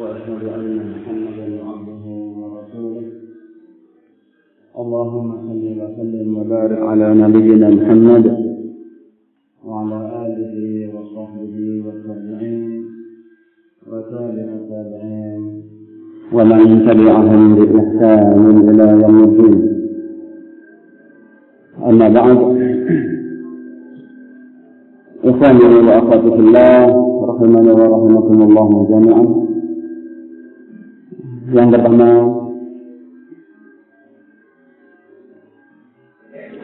وأشهد أن محمدا عبده ورسوله. اللهم صل وسلم وبارك على نبينا محمد وعلى آله وصحبه والتابعين وتابع التابعين ومن تبعهم بإحسان إلى يوم الدين. أما بعد إخواني وأخواتي في الله رحمني ورحمكم الله جميعا. Yang pertama.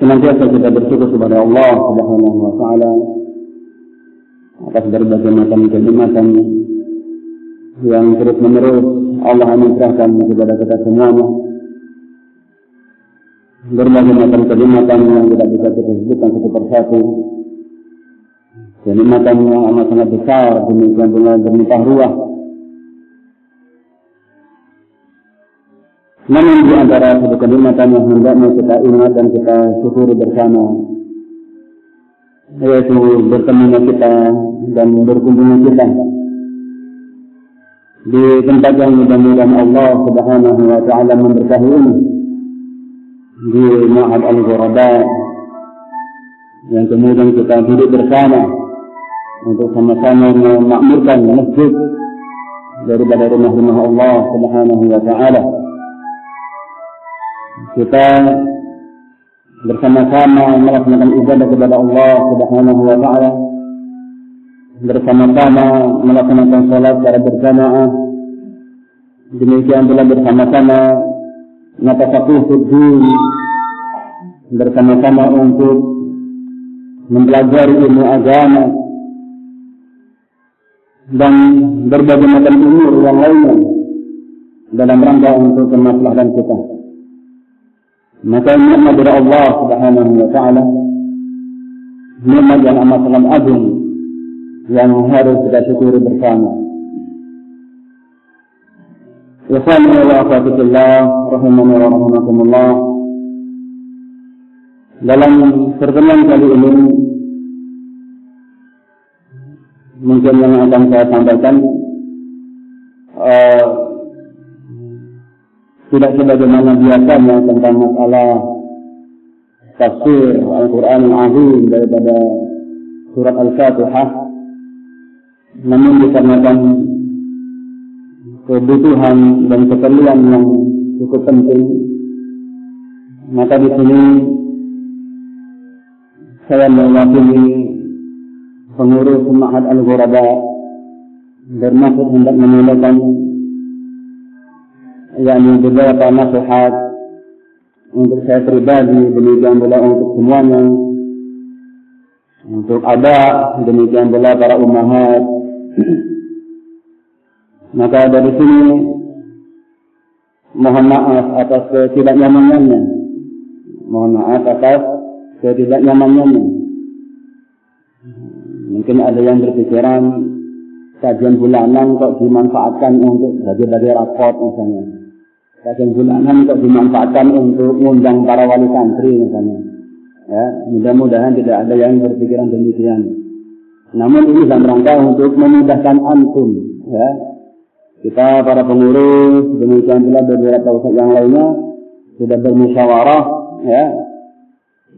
Senantiasa kita bersyukur kepada Allah Subhanahu wa taala atas berbagai macam kenikmatan yang terus menerus Allah anugerahkan kepada kita semuanya berbagai macam kenikmatan yang tidak bisa kita sebutkan satu persatu. Kenikmatan yang amat sangat besar demikian pula berlimpah ruah namun di antara satu kenikmatan yang hendaknya kita ingat dan kita syukuri bersama yaitu bertemunya kita dan berkunjungnya kita di tempat yang mudah-mudahan Allah Subhanahu wa taala memberkahi ini di Ma'had Al-Ghuraba yang kemudian kita duduk bersama untuk sama-sama memakmurkan masjid daripada rumah-rumah Allah Subhanahu wa taala. Kita bersama-sama melaksanakan ibadah kepada Allah Subhanahu wa taala. Bersama-sama melaksanakan salat secara berjamaah. Demikian pula bersama-sama natafaqih din bersama-sama untuk mempelajari ilmu agama. Dan berbagai macam umur yang lainnya dalam rangka untuk kemaslahatan kita. Maka nikmat dari Allah Subhanahu wa taala nikmat yang amat sangat agung yang harus kita syukuri bersama. Ikhwani wa. Dalam pertemuan kali ini mungkin yang akan saya sampaikan uh, tidak sebagaimana biasanya tentang masalah tafsir Al-Quran Al-Azim daripada surat Al-Fatihah. Namun dikarenakan kebutuhan dan keperluan yang cukup penting maka di sini saya mewakili pengurus Ma'had Al-Ghuraba bermaksud hendak menyampaikan yakni beberapa nasihat untuk saya pribadi demikian pula untuk semuanya. Untuk ada demikian pula para umahat. Maka dari sini mohon maaf atas ketidaknyamanannya. Mohon maaf atas ketidaknyamanannya. Mungkin ada yang berpikiran kajian bulanan kok dimanfaatkan untuk bagi-bagi raport misalnya kajian bulanan kok dimanfaatkan untuk mengundang para wali santri misalnya. Ya mudah-mudahan tidak ada yang berpikiran demikian. Namun ini dalam rangka untuk memudahkan antum ya. Kita para pengurus demikian pula beberapa ustaz yang lainnya sudah bermusyawarah ya.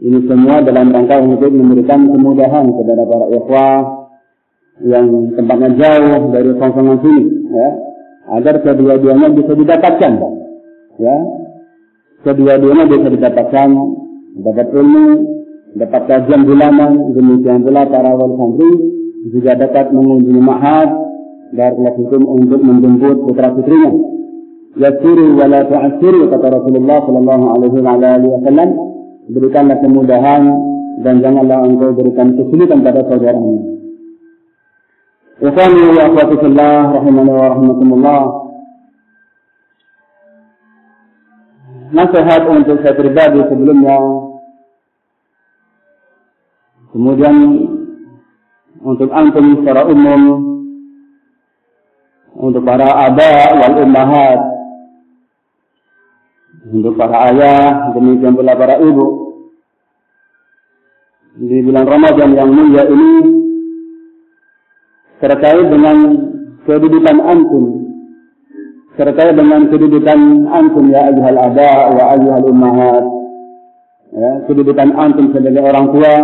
Ini semua dalam rangka untuk memberikan kemudahan kepada para ikhwah yang tempatnya jauh dari kongkongan sini ya. Agar kedua-duanya bisa didapatkan ya. Kedua-duanya bisa didapatkan dapat ilmu dapat kajian bulanan demikian pula para wali santri juga dapat mengunjungi ma'had barakallahu fikum untuk menjemput putra putrinya. Yasiru wa la tu'assiru kata Rasulullah sallallahu alaihi wasallam. Berikanlah kemudahan dan janganlah engkau berikan kesulitan pada saudaramu Ikhwani wa akhwati fillah rahimani wa rahimakumullah Nasihat untuk saya pribadi sebelumnya. Kemudian untuk antum secara umum untuk para aba wal ummahat untuk para ayah demikian pula para ibu. Di bulan Ramadan yang mulia ini terkait dengan kedudukan antum terkait dengan kedudukan antum ya ayuhal aba wa ayuhal ummahat. Ya, kedudukan antum sebagai orang tua.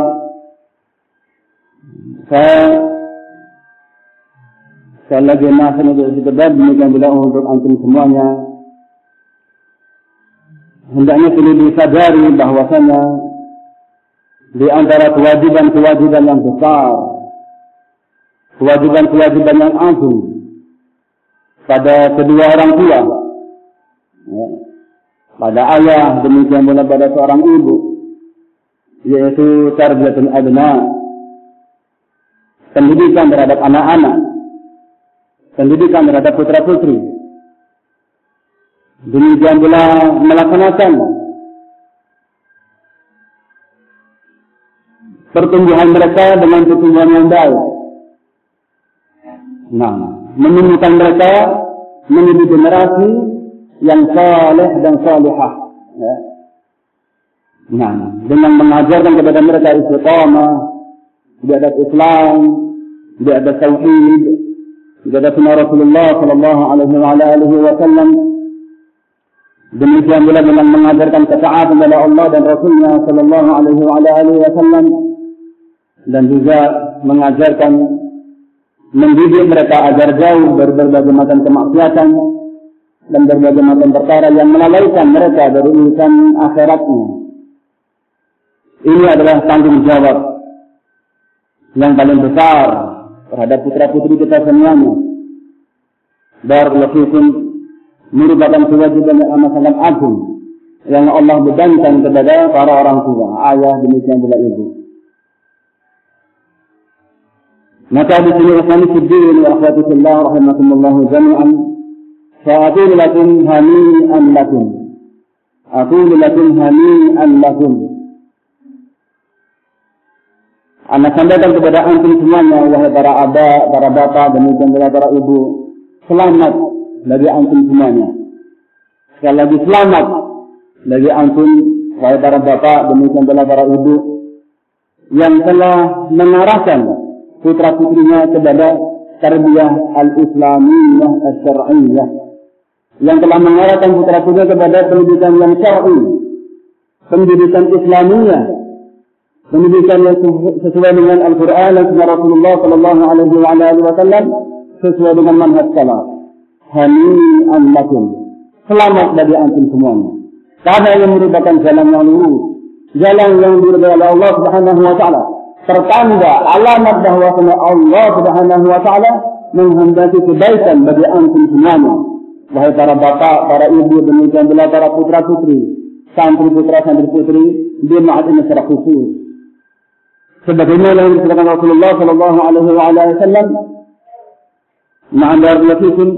Saya sekali lagi masih untuk sekedar demikian juga untuk antum semuanya. Hendaknya perlu disadari bahwasanya di antara kewajiban-kewajiban yang besar kewajiban-kewajiban yang agung pada kedua orang tua. Ya, pada ayah demikian pula pada seorang ibu yaitu tarbiyatul adna. Pendidikan terhadap anak-anak, pendidikan terhadap putra-putri. Demikian pula melaksanakan pertumbuhan mereka dengan pertumbuhan yang baik. Nah, menemukan mereka menjadi generasi yang saleh dan salihah. Ya. Nah, dengan mengajarkan kepada mereka istiqamah, di adab Islam, di adab tauhid, di adab sunnah Rasulullah sallallahu alaihi wasallam. Demikian pula dengan mengajarkan ketaatan kepada Allah dan Rasulnya sallallahu alaihi wasallam dan juga mengajarkan mendidik mereka agar jauh dari berbagai macam kemaksiatan dan berbagai macam perkara yang melalaikan mereka dari urusan akhiratnya. Ini adalah tanggung jawab yang paling besar terhadap putra-putri kita semuanya. Barakallahu merupakan kewajiban yang amat sangat agung yang Allah bebankan kepada para orang tua, ayah demikian pula ibu. Maka di sini ikhwani fiddin wa akhwati fillah rahimakumullah jami'an fa'aqulu lakum hani'an lakum. Aqulu lakum hani'an lakum. Anak sampaikan kepada antum semuanya, wahai para aba, para bapak, demikian pula para ibu. Selamat bagi antum semuanya. Sekali lagi selamat bagi antum, wahai para bapak, demikian pula para ibu. Yang telah mengarahkan putra-putrinya kepada tarbiyah al-islamiyah al-syar'iyah. Yang telah mengarahkan putra-putrinya kepada pendidikan yang syar'i. Pendidikan Islamiyah Pendidikan yang sesuai dengan Al-Quran dan Sunnah Rasulullah Sallallahu Alaihi Wasallam sesuai dengan manhaj salaf. Hani'an lakum. Selamat bagi antum semuanya. Karena yang merupakan jalan yang lurus, jalan yang diridhai oleh Allah Subhanahu wa taala. Tertanda alamat bahwa Allah Subhanahu wa taala menghendaki kebaikan bagi antum semuanya. Wahai para bapak, para ibu, demikian pula para putra putri, santri putra santri putri, di ma'ad ini secara khusus sebagaimana yang disebutkan Rasulullah sallallahu alaihi wasallam ma'andar lafikum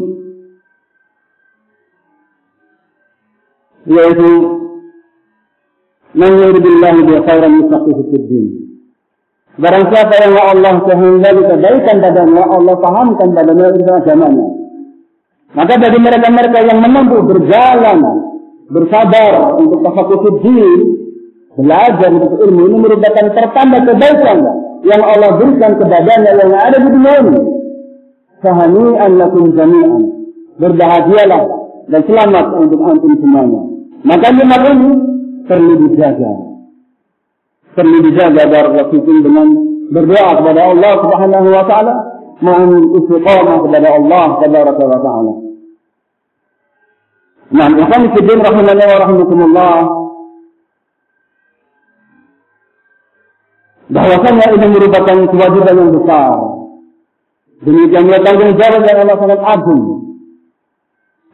yaitu man yuridillahu bi khairan yufaqihu fid din Barang siapa yang Allah kehendaki kebaikan padanya, Allah pahamkan padanya urusan agamanya. Maka bagi mereka-mereka yang menempuh berjalan, bersabar untuk tafakuh din, Belajar untuk ilmu ini merupakan pertanda kebaikan yang Allah berikan kepadanya yang ada di dunia ini. Fahami'an lakum jami'an. Berbahagialah dan selamat untuk antum semuanya. Maka lima ini perlu dijaga. Perlu dijaga barakallahu fikum dengan berdoa kepada Allah Subhanahu wa taala, mohon istiqamah kepada Allah tabaraka wa taala. Nah, ikhwan fillah rahimahullah wa rahimakumullah. bahwasanya ini merupakan kewajiban yang besar. Demikian juga tanggung jawab yang Allah sangat agung.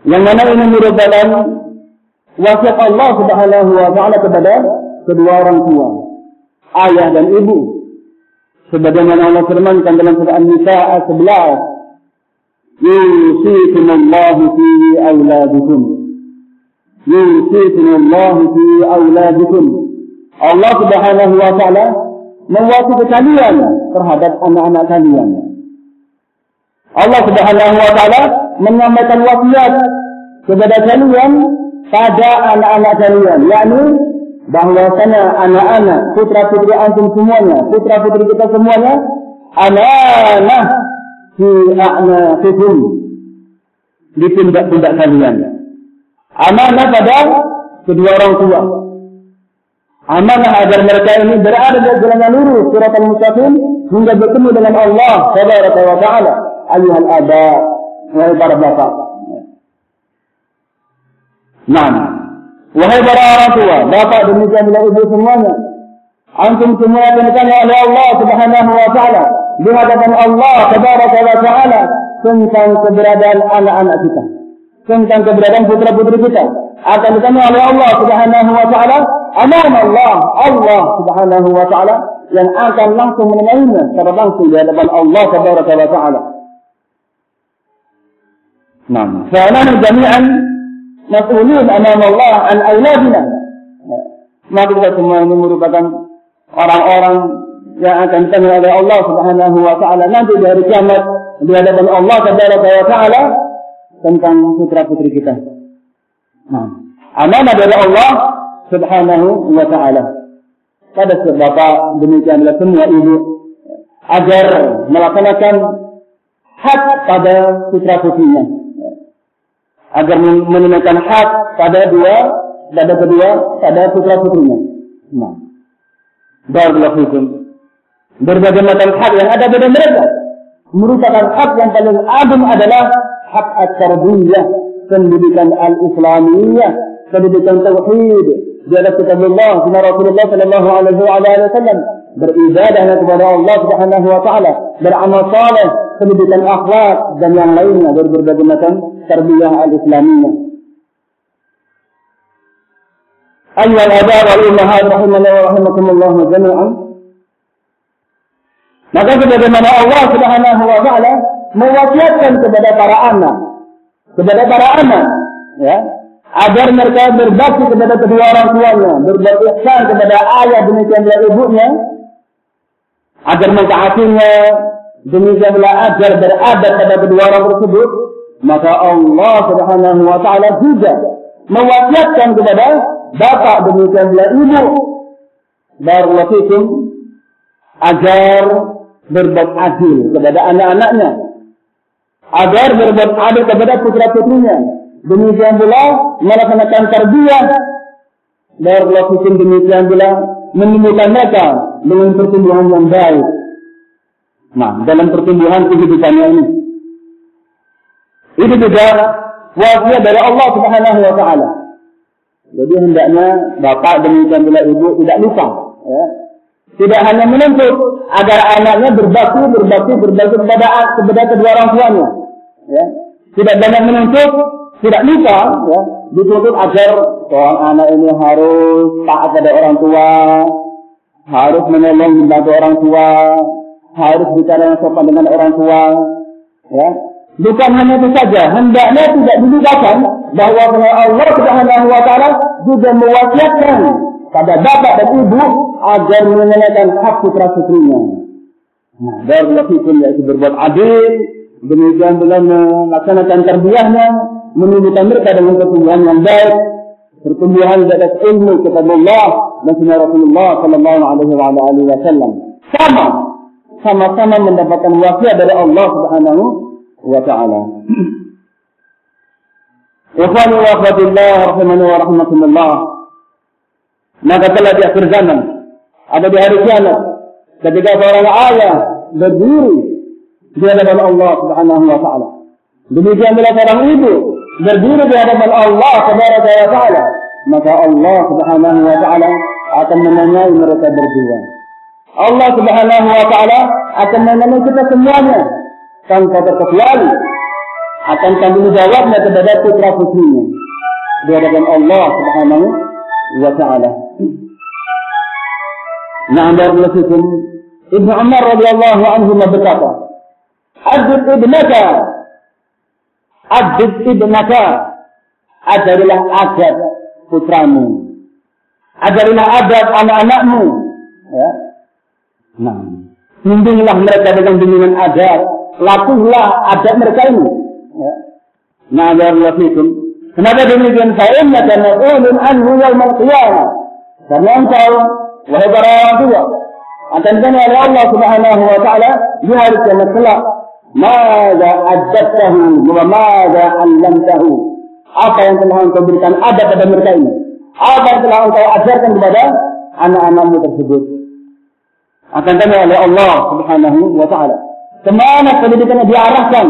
Yang mana ini merupakan wasiat Allah Subhanahu wa taala kepada kedua orang tua, ayah dan ibu. Sebagaimana Allah firmankan dalam surah An-Nisa ayat 11, "Yusikumullahu fi auladikum." Yusikumullahu fi auladikum. Allah Subhanahu wa taala mewakili kalian terhadap anak-anak kalian. Allah Subhanahu wa taala menyampaikan wasiat kepada kalian pada anak-anak kalian, yakni bahwasanya anak-anak putra putri antum semuanya, putra putri kita semuanya amanah fi a'naqikum. di pundak-pundak kalian. Amanah pada kedua orang tua. Amanah agar mereka ini berada di jalan yang lurus, surat al-mustaqim, hingga bertemu dengan Allah, tabaraka wa ta'ala. Ayuhal aba, wahai para bapak. Nah, Wahai para orang tua, bapak dan juga ibu semuanya, antum semua dimuliakan oleh ya Allah Subhanahu wa taala di hadapan Allah Tabaraka wa taala tentang keberadaan anak-anak kita, tentang keberadaan putra-putri kita. Akan ditanya oleh Allah Subhanahu wa taala, aman Allah, Allah Subhanahu wa taala yang akan langsung mengenainya secara langsung di hadapan Allah Tabaraka wa taala. Nah, fa jami'an mas'ulun amam Allah an auladina. Ya. Maka kita semua ini merupakan orang-orang yang akan ditanggung oleh Allah Subhanahu wa taala nanti di hari kiamat di hadapan Allah Subhanahu wa taala tentang putra-putri kita. Nah, amanah dari Allah Subhanahu wa taala. Pada bapak demikianlah semua ibu agar melaksanakan hak pada putra putrinya agar menunaikan hak pada dua pada kedua pada putra putrinya. Nah, barakallahu fikum. Berbagai macam hak yang ada pada mereka merupakan hak yang paling agung adalah hak at-tarbiyah, pendidikan al-islamiyah, pendidikan tauhid, di atas kitab Allah, sunnah Rasulullah sallallahu alaihi wasallam, beribadah kepada Allah Subhanahu wa taala, beramal saleh, pendidikan akhlak dan yang lainnya dari berbagai macam tarbiyah al-islamiyah. Ayuha al-abaa wal ummahat wa rahimakumullah jami'an. Maka sebagaimana Allah Subhanahu wa taala mewasiatkan kepada para anak, kepada para anak, ya, agar mereka berbakti kepada kedua orang tuanya, berbakti kepada ayah demikianlah ibunya, agar mentaatinya, demikianlah agar berada pada kedua orang tersebut, maka Allah Subhanahu wa taala juga mewasiatkan kepada bapak demikianlah ibu barakallahu agar berbuat adil kepada anak-anaknya. Agar berbuat adil kepada putra-putrinya. Demikian pula melaksanakan tarbiyah. Barakallahu demikian pula menemukan mereka dengan pertumbuhan yang baik nah dalam pertumbuhan kehidupannya ini ini juga wasiat dari Allah Subhanahu wa taala. Jadi hendaknya bapak demikian pula ibu tidak lupa ya. Tidak hanya menuntut agar anaknya berbakti, berbakti, berbakti kepada kepada kedua orang tuanya. Ya. Tidak banyak menuntut, tidak lupa, ya. dituntut agar seorang anak ini harus taat pada orang tua, harus menolong membantu orang tua, harus bicara yang sopan dengan orang tua, ya. Bukan hanya itu saja, hendaknya tidak dilupakan bahwa Allah Subhanahu wa taala juga mewasiatkan pada bapak dan ibu agar menunaikan hak putra putrinya. Nah, dari yaitu berbuat adil, demikian pula melaksanakan terbiahnya, menunjukkan mereka dengan pertumbuhan yang baik, pertumbuhan di atas ilmu kepada Allah dan sunnah Rasulullah Sallallahu Alaihi Wasallam. Sama, sama-sama mendapatkan wasiat dari Allah Subhanahu wa ta'ala. Ikhwani wa akhwatillah rahimani wa rahmatullah. Maka telah di akhir zaman ada di hari kiamat ketika seorang ayah berdiri di hadapan Allah Subhanahu wa taala. Demikian pula seorang ibu berdiri di hadapan Allah Subhanahu wa taala, maka Allah Subhanahu wa taala akan menanyai mereka berdua. Allah Subhanahu wa taala akan menanyai kita semuanya tanpa terkecuali akan kami menjawabnya kepada putra putrinya di hadapan Allah Subhanahu wa taala. Nah, Ibnu Umar radhiyallahu anhu berkata, "Adib ibnaka Adib ibnaka Ajarilah adab putramu Ajarilah adab anak-anakmu ya. Nah, bimbinglah mereka dengan bimbingan adab lakulah adab mereka ini. Ya. Nah, fikum. Kenapa demikian? Fa'inna karena ulun anhu yawmal qiyamah. Karena engkau, wahai para orang tua, akan ditanya oleh Allah Subhanahu wa taala di hari kiamat kelak. Mada adabtahu wa mada allamtahu. Apa yang telah engkau berikan ada pada mereka ini? Apa yang telah engkau ajarkan kepada anak-anakmu tersebut? Akan tanya oleh Allah Subhanahu wa taala. Ke mana pendidikannya diarahkan?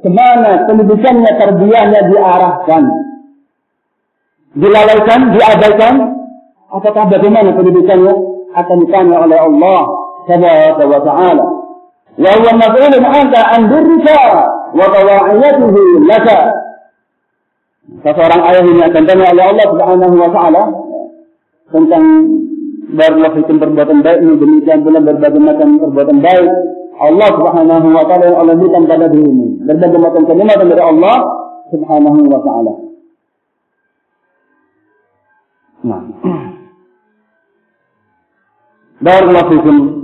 Ke mana pendidikannya, terbiahnya diarahkan? Dilalaikan, diabaikan? Apakah bagaimana pendidikannya? Akan ditanya oleh Allah Subhanahu wa taala. Wa huwa anka an wa tawaiyatuhu laka. Seseorang ayah ini akan tanya oleh Allah Subhanahu wa taala tentang barakallahu fikum perbuatan baik ini demikian pula berbagai macam perbuatan baik Allah Subhanahu wa taala yang Allah berikan pada diri ini. Berbagai macam kalimat dari Allah Subhanahu wa taala. Nah. Barakallahu fikum.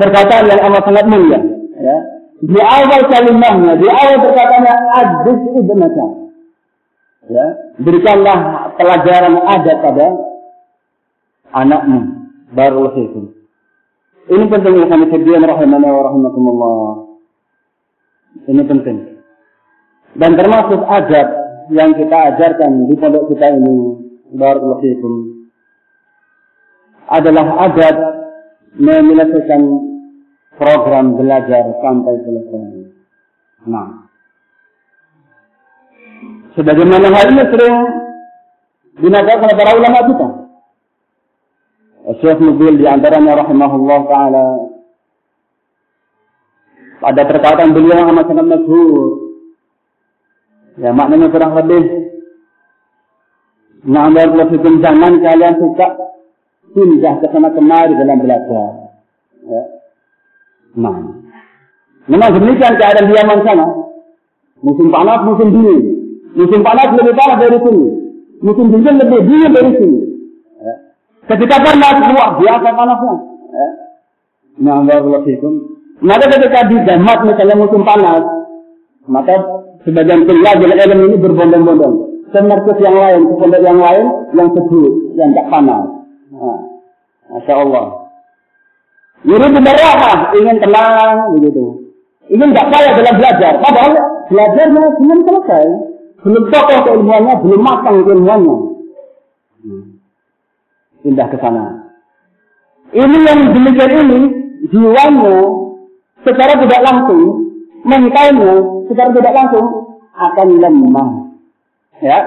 Perkataan yang amat sangat mulia, ya. Di awal kalimatnya, di awal perkataannya adus ibnaka. Ya, berikanlah pelajaran adat pada anakmu. Barakallahu fikum. Ini penting ya kami sekalian rahimana wa rahimakumullah. Ini penting. Dan termasuk adab yang kita ajarkan di pondok kita ini, barakallahu fikum, adalah adab menyelesaikan program belajar sampai selesai. Nah, sebagaimana hal ini sering dinamakan oleh para ulama kita. Syekh Mubil di antaranya rahimahullah taala pada perkataan beliau yang amat sangat masyhur. Ya maknanya kurang lebih Nah, lebih jangan kalian suka pindah ke sana kemari dalam belajar. Ya. Nah, memang demikian keadaan di Yaman sana. Musim panas, musim dingin. Musim panas lebih panas dari sini. Musim dingin lebih dingin dari sini. Ketika panas luar biasa panasnya. Ya. Nah, Maka ketika di jamat misalnya musim panas, maka sebagian pelajar ilmu ini berbondong-bondong ke markas yang lain, ke yang lain yang sejuk, yang tak panas. Nah, Masya Allah. Yuridu berapa? ingin tenang begitu. Ingin tak payah dalam belajar. Padahal belajarnya belum selesai. Belum tokoh keilmuannya, belum matang keilmuannya. Hmm pindah ke sana. Ini yang demikian ini jiwanya secara tidak langsung mentalnya secara tidak langsung akan lemah. Ya,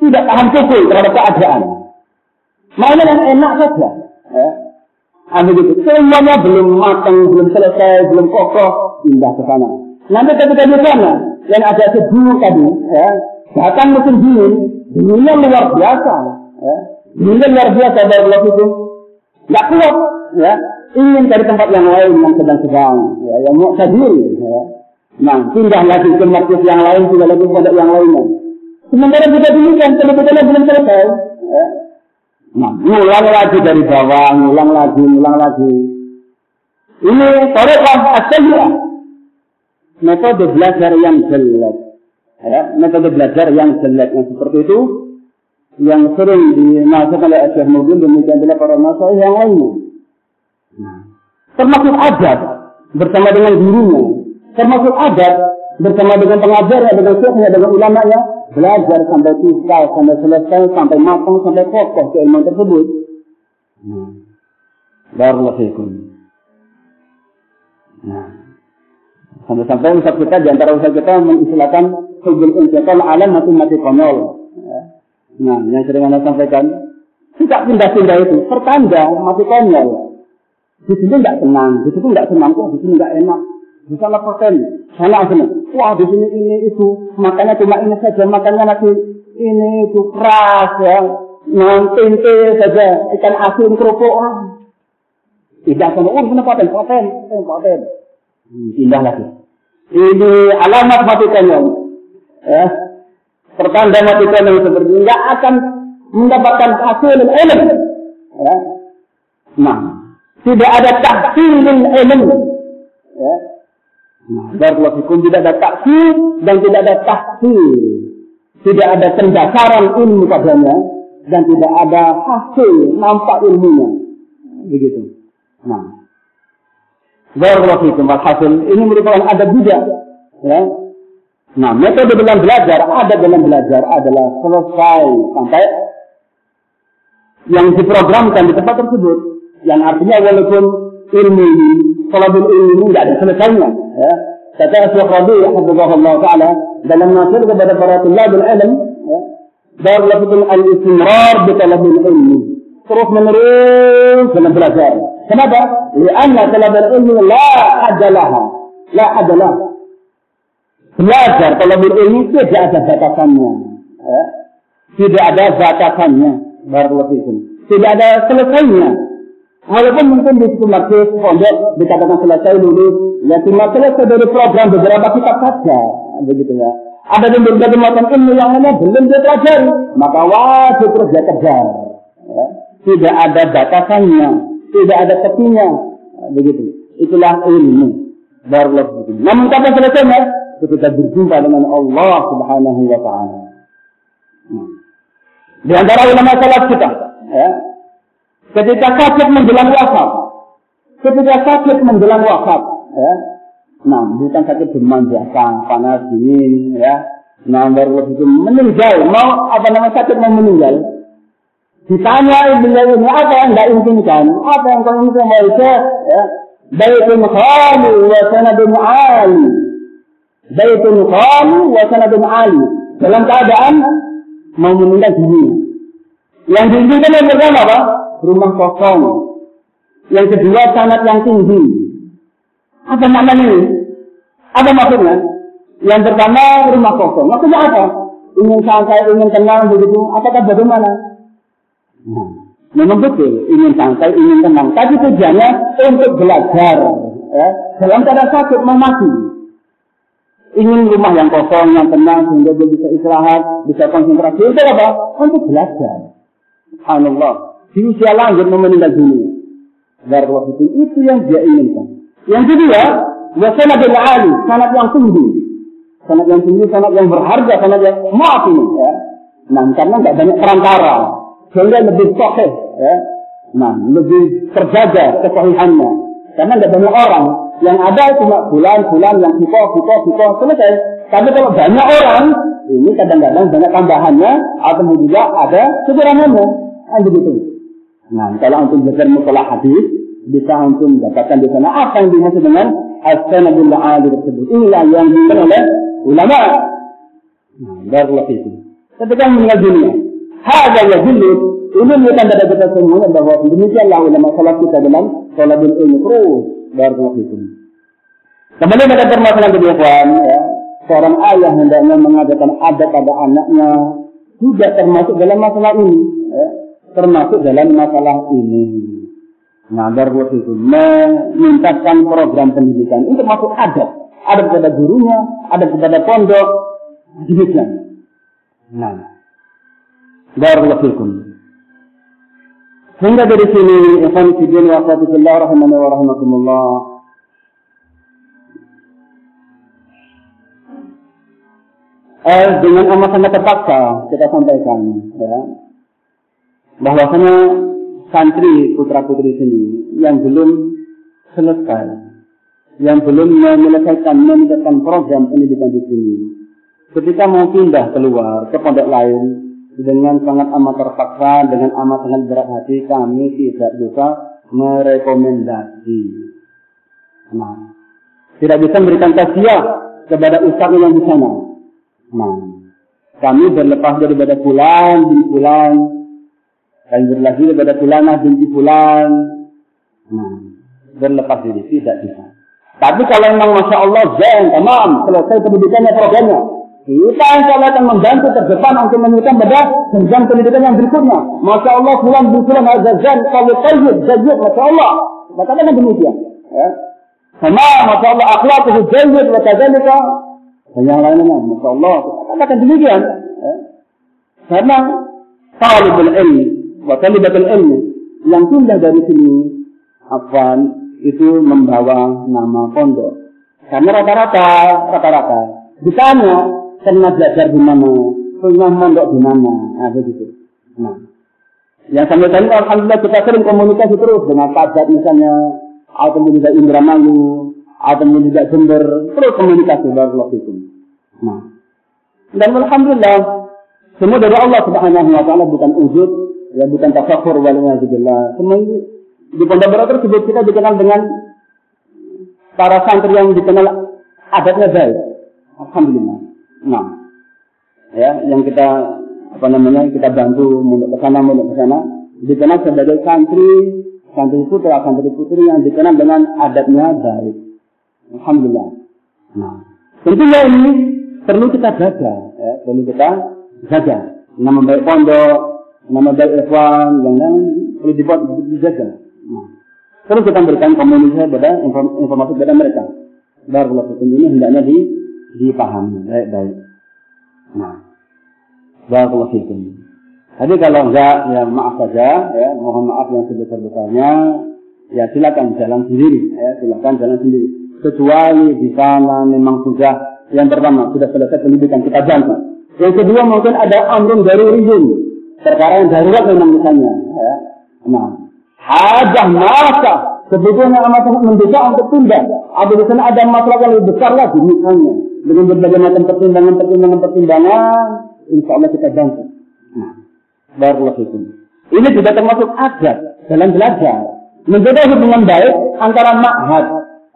tidak tahan pukul terhadap keadaan. Mainan yang enak saja. Ya. Ambil ah, itu. Semuanya belum matang, belum selesai, belum kokoh, pindah ke sana. Nanti ketika di sana, yang ada sejuk tadi, ya, bahkan musim dingin, dinginnya luar biasa. Ya. Mungkin luar biasa barakallahu itu. Enggak kuat, ya. Ingin cari tempat yang lain yang sedang-sedang, ya, yang mau sendiri, ya. Nah, pindah lagi ke masjid yang lain, pindah lagi ke yang lainnya. Sementara kita demikian, sebetulnya belum selesai. Ya. Nah, ngulang lagi dari bawah, ngulang lagi, ngulang lagi. Ini tariqah as-sayyi'ah. Metode belajar yang jelek. Ya, metode belajar yang jelek yang seperti itu yang sering dimasukkan oleh Syekh Mubin demikian pula para masalah yang lainnya. Nah, termasuk adat bersama dengan gurunya, termasuk adat bersama dengan pengajarnya, dengan syekhnya, dengan ulamanya, belajar sampai susah, sampai selesai, sampai matang, sampai kokoh keilmuan tersebut. Nah, Barakallahu Nah, sampai-sampai usaha kita, di antara usaha kita mengistilahkan hubul insyaallah alam mati mati konyol. Ya Nah, yang sering Anda sampaikan, tidak pindah-pindah itu, pertanda, mati konyol. Di sini tidak tenang, di situ tidak senang, kok di sini tidak enak. Di sana persen, sana sana. Wah, di sini ini itu, makannya cuma ini saja, makannya nanti ini itu keras ya, nanti saja, ikan asin kerupuk. Tidak sama, oh sana paten, paten, paten, paten. Hmm, pindah lagi. Ini alamat mati konyol. Ya, pertanda mati yang seperti ini nggak akan mendapatkan hasil ilmu. Ya. Nah, tidak ada tahsil ilmu. Ya. Nah, Barakallahu tidak ada taksir dan tidak ada tahsil. Tidak ada pendasaran ilmu padanya dan tidak ada hasil nampak ilmunya. Begitu. Nah, Barakallahu fikum. Hasil ini merupakan adab juga. Ya. Nah, metode dalam belajar, ada dalam belajar adalah selesai sampai yang diprogramkan di tempat tersebut. Yang artinya walaupun ilmu ini, talabul ilmu ini tidak ada selesainya. Ya. Kata Syekh Rabi, Hafizahullah Ta'ala, dalam nasir kepada para tulabul ilm, ya, fikum al-istimrar bi talabil ilmi. Terus menerus dalam belajar. Kenapa? Karena talabul ilmi la hadalaha. La hadalaha. Belajar talabul ilmi tidak ada batasannya. Ya. Tidak ada batasannya. Barakallahu. Tidak ada selesainya. Walaupun mungkin di masjid, pondok dikatakan selesai lulus, ya cuma selesai dari program beberapa kitab saja, begitu ya. Ada yang berbagai macam ilmu yang lainnya belum dia pelajari, maka wajib terus dia kejar. Ya. Tidak ada batasannya, tidak ada tepinya, begitu. Itulah ilmu. Barakallahu fikum. Namun kapan selesainya? Ketika berjumpa dengan Allah Subhanahu wa taala. Nah. Di antara ulama salaf kita, ya, Ketika sakit menjelang wafat. Ketika sakit menjelang wafat. Ya. Nah, bukan sakit demam biasa, panas, dingin, ya. Nah, baru itu meninggal. Mau apa nama sakit mau meninggal? Ditanya beliau ini apa yang tidak inginkan? Apa yang kau inginkan? Mau ya. Baitun khali wa sanadun ali. Baitun khali wa sanadun ali. Dalam keadaan mau meninggal dunia. Yang diinginkan yang pertama apa? Rumah kosong. Yang kedua sanat yang tinggi. Apa maknanya ini? Apa maksudnya? Yang pertama rumah kosong. Maksudnya apa? Ingin santai, ingin tenang begitu. Apakah bagaimana? Nah, memang betul. Ingin santai, ingin tenang. Tapi tujuannya untuk belajar. Ya. Dalam keadaan sakit mau mati. Ingin rumah yang kosong, yang tenang, sehingga dia bisa istirahat, bisa konsentrasi. Itu apa? Untuk belajar. Subhanallah di usia lanjut mau meninggal dunia. Barakallahu itu itu yang dia inginkan. Yang kedua, wasana bil ali, sanad yang tinggi. Sanad yang tinggi, sanad yang berharga, sanad yang maaf ini ya. Nah, karena nggak banyak perantara, sehingga lebih sahih ya. Nah, lebih terjaga kesahihannya. Karena nggak banyak orang yang ada cuma bulan-bulan yang kita, kita, kita selesai. Tapi kalau banyak orang, ini kadang-kadang banyak tambahannya atau juga ada kekurangannya. Kan begitu. Nah, kalau antum belajar mustalah hadis, bisa antum dapatkan di sana apa yang dimaksud dengan as-sanadul ali tersebut. Inilah yang dimaksud oleh ulama. Nah, barakallahu itu. Ketika meninggal dunia, hada ya dulu ini bukan dari kita semuanya bahwa demikianlah ulama salaf kita dalam salabul ilmu terus barakallahu itu. Kembali pada permasalahan kedua ya, seorang ayah hendaknya mengadakan adab pada anaknya juga termasuk dalam masalah ini. Ya termasuk dalam masalah ini. Nah, Darwis itu memintakan program pendidikan untuk masuk adab. Ada kepada gurunya, ada kepada pondok, demikian. Nah, itu. Sehingga dari sini, Ikhwan Fidin wa Akhwatullah rahimani wa rahmatullah. Eh, dengan amat sangat terpaksa kita sampaikan, ya, bahwasanya santri putra putri sini yang belum selesai, yang belum menyelesaikan menyelesaikan program pendidikan di sini, ketika mau pindah keluar ke pondok lain dengan sangat amat terpaksa, dengan amat sangat berat hati, kami tidak bisa merekomendasi. Nah, tidak bisa memberikan tasiah kepada ustaz yang di sana. Nah, kami berlepas daripada bulan di bulan dan berlagi kepada fulanah binti fulan. Nah, berlepas diri tidak bisa. Tapi kalau memang masya Allah zen, tamam, selesai pendidikannya programnya. Kita insya Allah akan membantu terdepan untuk menyukai pada jenjang pendidikan yang berikutnya. Masya Allah, bulan bin fulan ada zen, kalau tayyib, jayyid, masya Allah. Katakan demikian. Ya. Sama, masya Allah, akhlak itu jayyid, wa kadzalika. Dan yang lainnya, masya Allah. Katakan demikian. Ya. Karena talibul ilmi wa talibatul ilmu yang pindah dari sini Afwan itu membawa nama pondok. Karena rata-rata, rata-rata ditanya pernah belajar di mana, punya pondok di mana, nah begitu. Nah, yang sampai tadi alhamdulillah kita sering komunikasi terus dengan pajak misalnya atau juga Indramayu, atau juga Jember, terus komunikasi barakallahu fikum. Nah, dan alhamdulillah semua dari Allah Subhanahu wa taala bukan ujub, ya bukan tafakur waliyadzubillah. Semua ini di Pondok Barat tersebut kita dikenal dengan para santri yang dikenal adatnya baik. Alhamdulillah. Nah, ya yang kita apa namanya kita bantu mulut ke sana mulut ke sana dikenal sebagai santri santri putra santri putri yang dikenal dengan adatnya baik. Alhamdulillah. Nah, tentunya ini perlu kita jaga, ya, perlu kita jaga. Nama baik pondok, nama baik ikhwan, yang lain perlu dibuat dijaga. Nah, terus kita berikan komunikasi pada informasi kepada mereka. Barakallahu ini hendaknya di, dipahami baik-baik. Nah, barakallahu fikum. Jadi kalau enggak ya maaf saja ya, mohon maaf yang sebesar-besarnya ya silakan jalan sendiri ya, silakan jalan sendiri. Kecuali di sana memang sudah yang pertama sudah selesai pendidikan kita bantu. Yang kedua mungkin ada amrun dari rizin perkara yang darurat memang misalnya ya. Nah, hajah masa sebetulnya amat mendesak untuk tunda. Ada di sana ada masalah yang lebih besar lagi misalnya dengan berbagai macam pertimbangan pertimbangan pertimbangan, insya Allah kita bantu. Nah, Barakallahu Ini juga termasuk adat dalam belajar. Menjaga hubungan baik antara ma'had.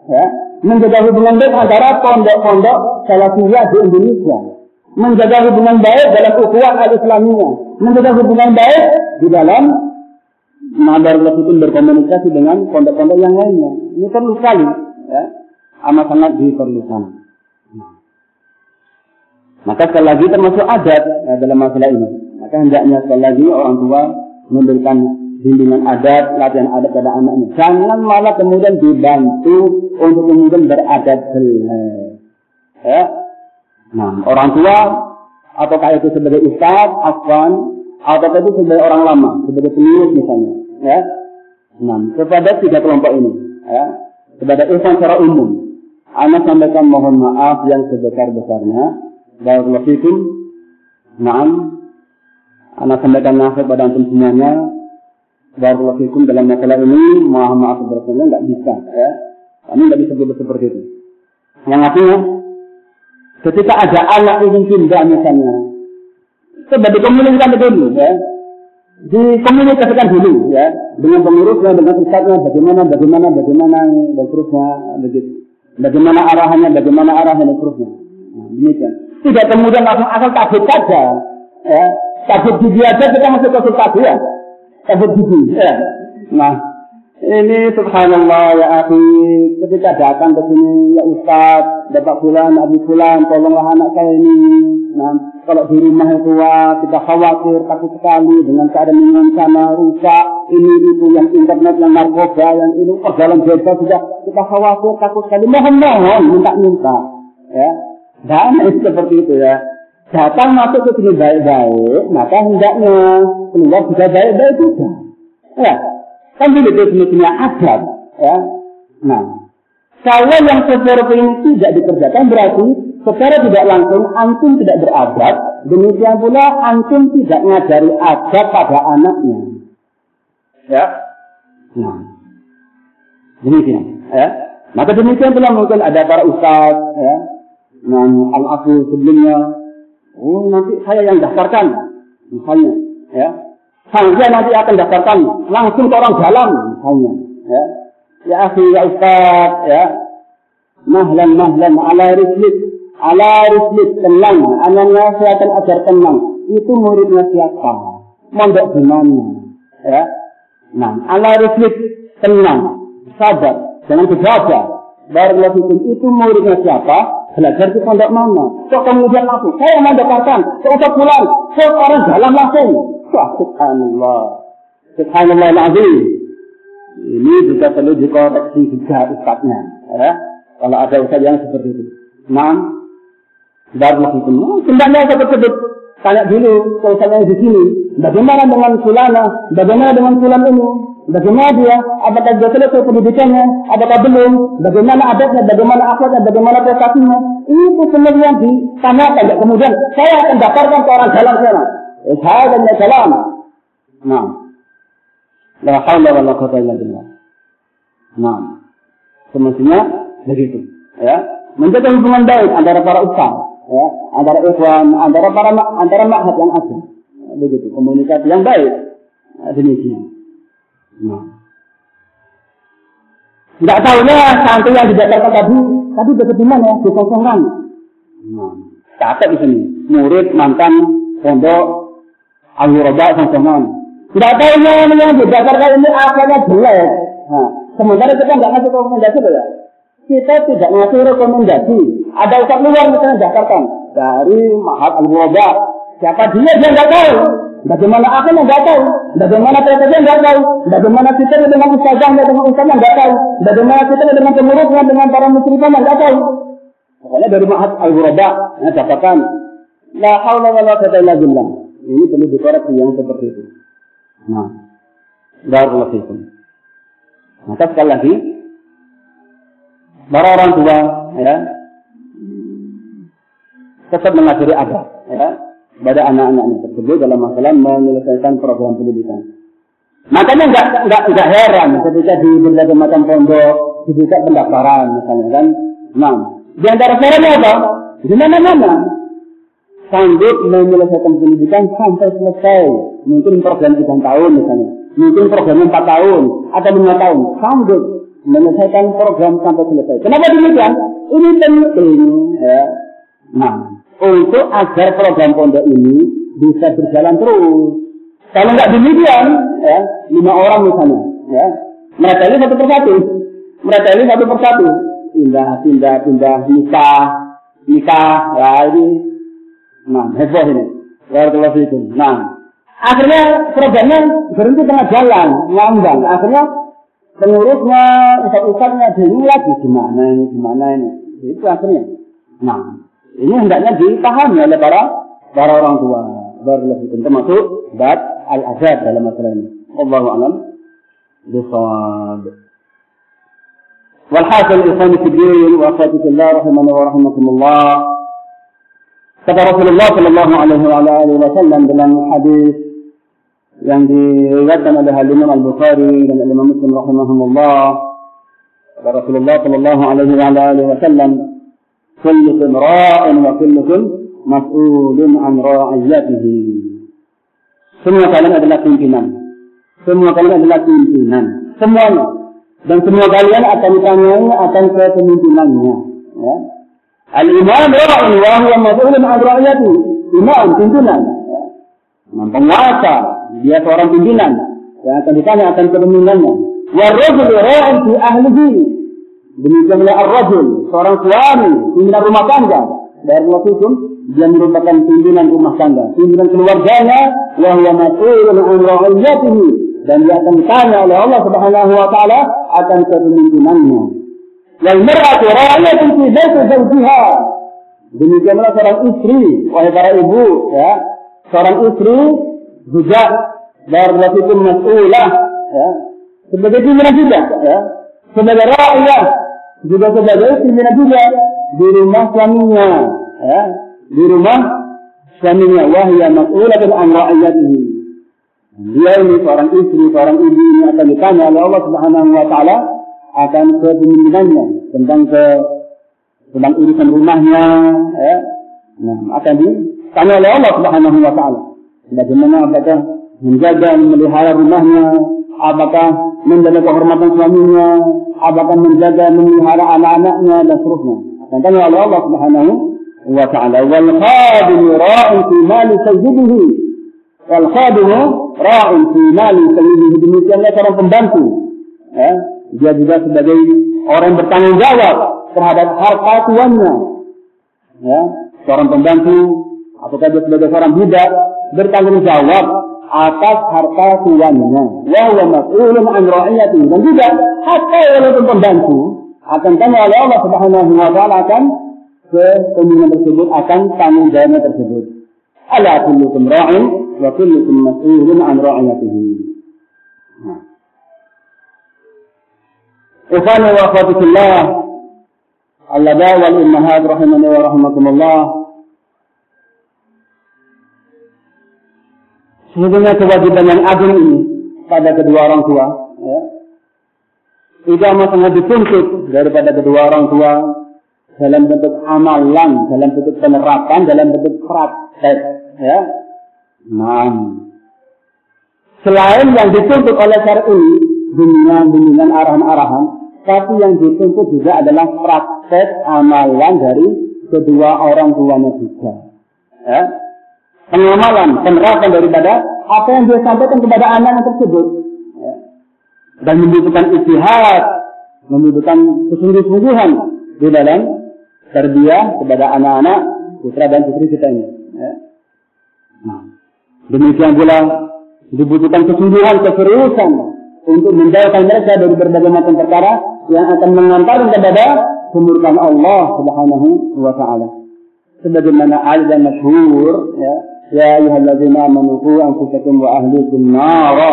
Ya. Menjaga hubungan baik antara pondok-pondok salafiyah di Indonesia. Menjaga hubungan baik dalam ukhuwah al-islamiyah. Menjaga hubungan baik di dalam Madar itu berkomunikasi dengan pondok-pondok yang lainnya. Ini perlu sekali. Ya. Amat sangat diperlukan. Maka sekali lagi termasuk adat ya, dalam masalah ini. Maka hendaknya sekali lagi orang tua memberikan bimbingan adat, latihan adat pada anaknya. Jangan malah kemudian dibantu untuk kemudian beradat jelek. Ya. Nah, orang tua apakah itu sebagai ustaz, afwan, atau itu sebagai orang lama, sebagai pengurus misalnya, ya. Nah, kepada tiga kelompok ini, ya, kepada insan secara umum, anak sampaikan mohon maaf yang sebesar-besarnya. Barakallahu fikum. Naam, Anak sampaikan nasihat pada antum semuanya. Barakallahu fikum dalam masalah ini, mohon maaf sebetulnya nggak bisa, ya. Kami nggak bisa berbuat seperti itu. Yang artinya, ketika ada anak ingin pindah misalnya, coba dikomunikasikan dulu, ya. Dikomunikasikan dulu, ya, dengan pengurusnya, dengan ustadznya, bagaimana, bagaimana, bagaimana, dan seterusnya, begitu. Bagaimana arahannya, bagaimana arahnya, dan seterusnya. Nah. Tidak kemudian langsung asal takut saja, ya Takut gigi aja kita masih konsultasi ya. Takut gigi. Ya. Nah, ini subhanallah ya akhi, ketika datang ke sini ya Ustaz, Bapak Fulan, Abu Fulan, tolonglah anak saya ini. Nah, kalau di rumah itu wah, kita khawatir, takut sekali dengan keadaan yang sana rusak, ini itu yang internet, yang narkoba, yang ini oh, dalam desa sudah kita khawatir, takut sekali. Mohon mohon, minta-minta. Ya, dan itu seperti itu ya datang masuk ke sini baik-baik, maka hendaknya keluar juga baik-baik juga. Ya, kan begitu semestinya adat. Ya, nah, kalau yang seperti ini tidak dikerjakan berarti secara tidak langsung antum tidak beradab, demikian pula antum tidak ngajari adab pada anaknya. Ya, nah, demikian. Ya, maka demikian pula mungkin ada para ustaz, ya, nah, al-afu sebelumnya Oh, nanti saya yang daftarkan. Misalnya, ya. Saya nanti akan daftarkan langsung ke orang dalam, misalnya. Ya, ya akhi, ya ustaz, ya. Mahlan, mahlan, ala rislik. Ala rislik, tenang. Anaknya saya akan ajar tenang. Itu muridnya siapa? Mondok di mana? Ya. Nah, ala rislik, tenang. Sabar. Jangan kejaga. Barakallahu itu muridnya siapa? Belajar di pondok mana? Kok kemudian aku? Saya mau dapatkan. Kok pulang? Sekarang jalan langsung. Wah, subhanallah. Subhanallah azim. Ini juga perlu dikoreksi juga ustaznya. Ya. Kalau ada ustaz yang seperti itu. Nah, baru itu. Sebenarnya saya tersebut tanya dulu ustaz yang di sini. Bagaimana dengan fulana? Bagaimana dengan fulan ini? Bagaimana dia? Apakah dia selesai pendidikannya? Apakah belum? Bagaimana adatnya? Bagaimana akhlaknya? Bagaimana prestasinya? Itu sebenarnya ditanyakan. Kemudian saya akan daftarkan ke orang dalam sana. Ishadanya salam. Nah. La haula wa la quwwata illa billah. Nah. Semestinya begitu. Ya, menjaga hubungan baik antara para ustaz, ya, antara ikhwan, antara para antara makhluk yang ada. Begitu, komunikasi yang baik. Nah, demikian. Nah. Tidak tahunya santri yang didatarkan tadi, tadi dekat di mana ya? Dikosongkan. Nah, catat di sini. Murid mantan pondok Al-Huraba Songkongan. Tidak tahunya yang didatarkan ini akhirnya jelek. Nah, sementara kita nggak ngasih rekomendasi ya. Kita tidak ngasih rekomendasi. Ada ustaz luar misalnya Jakarta dari Mahat Al-Huraba. Siapa dia dia nggak tahu. Bagaimana aku nggak tahu. Bagaimana kita nggak tahu. Bagaimana kita dengan ustazahnya dengan ustaznya nggak tahu. Bagaimana kita dengan pengurusnya dengan para musyrifah nggak tahu. Pokoknya dari Mahat Al-Ghuraba, ya, katakan, La haula wa la quwwata illa billah. Ini perlu dikoreksi yang seperti itu. Nah, barakallahu fikum. Maka sekali lagi, para orang tua, ya, tetap mengajari adab, ya, pada anak-anaknya tersebut dalam masalah menyelesaikan program pendidikan. Makanya nggak nggak nggak heran ketika di berbagai macam pondok dibuka pendaftaran misalnya kan. Nah, di antara caranya apa? Di mana-mana sanggup menyelesaikan pendidikan sampai selesai. Mungkin program tiga tahun misalnya, mungkin program empat tahun atau lima tahun, sanggup menyelesaikan program sampai selesai. Kenapa demikian? Ini penting. Ya. Nah, untuk agar program pondok ini bisa berjalan terus. Kalau nggak demikian, ya, lima orang misalnya, ya, mereka ini satu persatu, mereka ini satu persatu, pindah, pindah, pindah, nikah, nikah, ya ini, nah, heboh ini, Barakallahu itu. Nah, akhirnya programnya berhenti tengah jalan, ngambang. Akhirnya pengurusnya, ustaz-ustaznya bingung lagi gimana ini, gimana ini. Itu akhirnya. Nah, ini hendaknya dipahami oleh para para orang tua. Barakallahu termasuk bab al-adab dalam masalah ini. Allahu a'lam bisawab. Ikhwani fi din wa akhwati fillah rahimani wa rahimakumullah. Kata Rasulullah sallallahu alaihi wasallam dalam hadis yang diriwayatkan oleh Imam Al-Bukhari dan Imam Muslim rahimahumullah. Kata Rasulullah sallallahu alaihi wasallam kullukum ra'in wa kullukum mas'ulun an ra'iyatihi. Semua kalian adalah pimpinan. Semua kalian adalah pimpinan. Semuanya. Dan semua kalian akan ditanyai akan kepemimpinannya. Ya. Al-imam ra'in wa huwa mas'ulun an ra'iyatihi. Imam, pimpinan. Ya. Penguasa, dia seorang pimpinan. Yang akan ditanya akan kepemimpinannya. Wa rajul ra'in fi ahlihi. Demikianlah ar-rajul, seorang suami, pimpinan rumah tangga. Dari itu, dia merupakan pimpinan rumah tangga, pimpinan keluarganya, yang huwa mas'ulun an ra'iyatihi dan dia akan ditanya oleh Allah Subhanahu wa taala akan kepemimpinannya. Wal mar'atu ra'iyatun fi baiti zawjiha. Demikianlah seorang istri, wahai para ibu, ya. Seorang istri juga itu mas'ulah, ya. Sebagai pimpinan juga, ya. Sebagai ra'iyah, juga sebagai pimpinan juga di rumah suaminya, ya, di rumah suaminya. Wahya mas'ulatun an ra'iyatihi. Dia ini seorang istri, seorang ibu ini akan ditanya oleh Allah Subhanahu wa taala akan kepemimpinannya tentang ke tentang urusan rumahnya, ya. Nah, akan ditanya oleh Allah Subhanahu wa taala. Bagaimana apakah menjaga memelihara rumahnya, apakah menjaga kehormatan suaminya, apakah menjaga memelihara anak-anaknya dan seterusnya. Akan tanya oleh Allah Subhanahu wa taala. Wal khadim ra'in fi mali sayyidihi. Wal khadim ra'in fi mali sayyidihi. Demikianlah seorang pembantu. Ya, dia juga sebagai orang yang bertanggung jawab terhadap harta tuannya. Ya, seorang pembantu apakah dia sebagai seorang budak bertanggung jawab atas harta tuannya. Wa huwa mas'ulun an ra'iyatihi. Dan juga hatta walaupun pembantu akan tanya oleh Allah Subhanahu wa taala akan kepemimpinan tersebut akan tanggung jawabnya tersebut. Ala kullukum ra'in wa kullukum mas'ulun an ra'iyatihi. Nah. Ikhwani wa akhwati al-laba wal ummahat rahimani wa rahimakumullah. Sesungguhnya kewajiban yang agung ini pada kedua orang tua, ya, itu amat sangat dituntut daripada kedua orang tua dalam bentuk amalan, dalam bentuk penerapan, dalam bentuk praktek. Ya. Nah, selain yang dituntut oleh syar'i, bimbingan-bimbingan arahan-arahan, tapi yang dituntut juga adalah praktek amalan dari kedua orang tuanya juga. Ya. Pengamalan, penerapan daripada apa yang dia sampaikan kepada anak tersebut. Ya. Dan membutuhkan istihad, membutuhkan kesungguh-sungguhan di dalam terbiah kepada anak-anak putra dan putri kita ini. Ya. Nah, demikian pula dibutuhkan kesungguhan, keseriusan untuk menjauhkan mereka dari berbagai macam perkara yang akan mengantarkan kepada kemurkaan Allah Subhanahu wa taala. Sebagaimana ayat yang masyhur ya, ya ayyuhalladzina amanu qu anfusakum wa ahlikum nara.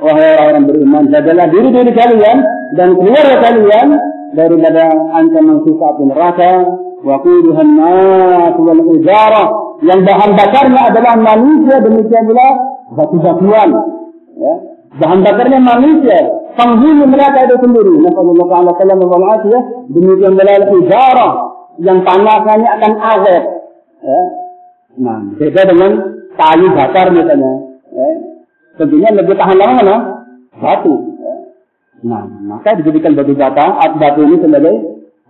Wahai orang beriman, jagalah diri-diri kalian dan keluarga kalian daripada ancaman siksa api neraka wa quduhan nas wal ijarah yang bahan bakarnya adalah manusia demikian pula batu-batuan ya Bahan bakarnya manusia. Penghuni mereka itu sendiri. Nabi Muhammad SAW ya. Demikian melalui darah yang panasannya akan azab. Ya. Nah, beda dengan kayu bakar misalnya. Ya. Tentunya lebih tahan lama mana? Batu. Ya. Nah, maka dijadikan batu bata, batu ini sebagai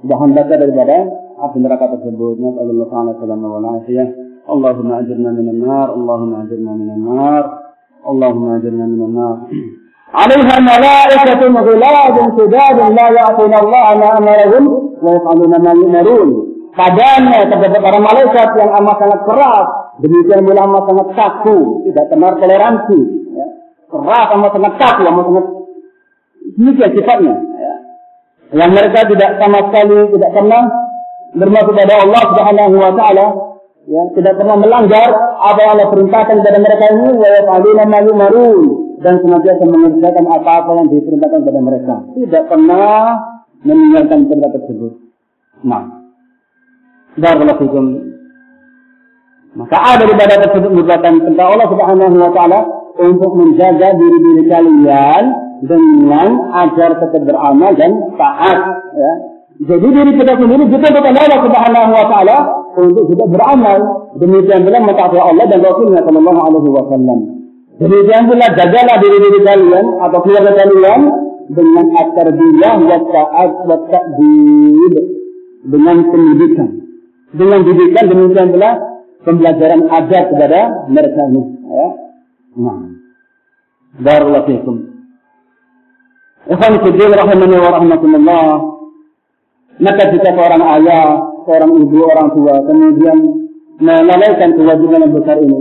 bahan bakar daripada api neraka tersebut. Nabi Muhammad SAW ya, Allahumma ajirna minan nar, Allahumma ajirna minan nar. اللهم أجرنا من النار عليها ملائكة غلاد شداد لا يعصون الله ما أمرهم ويفعلون ما يؤمرون Padanya terdapat para malaikat yang amat sangat keras, demikian pula amat sangat kaku, tidak kenal toleransi, ya. keras amat sangat kaku, amat sangat demikian sifatnya. Ya. Yang mereka tidak sama sekali tidak pernah bermaksud kepada Allah Subhanahu Wa Taala, ya tidak pernah melanggar apa yang Allah perintahkan kepada mereka ini wa yaf'aluna ma yumarun. Dan senantiasa mengerjakan apa-apa yang diperintahkan kepada mereka. Tidak pernah meninggalkan perintah tersebut. Nah. Barakallahu fikum. Maka ada daripada tersebut merupakan perintah Allah Subhanahu wa taala untuk menjaga diri-diri kalian dengan agar tetap beramal dan taat ya. Jadi diri kita sendiri kita kepada Allah Subhanahu wa taala untuk tidak beramal. Demikian pula mentaati Allah dan Rasulnya Shallallahu Alaihi Wasallam. Demikian pula jagalah diri diri kalian atau keluarga kalian dengan at-tarbiyah wa ta'at wa ta'dib dengan pendidikan. Dengan didikan demikian pula pembelajaran adat kepada mereka ini. Ya. Nah. Barakallahu fiikum. Ikhwan fillah rahimani wa rahmatullah. Maka jika seorang ayah seorang ibu, orang tua, kemudian melalaikan kewajiban yang besar ini,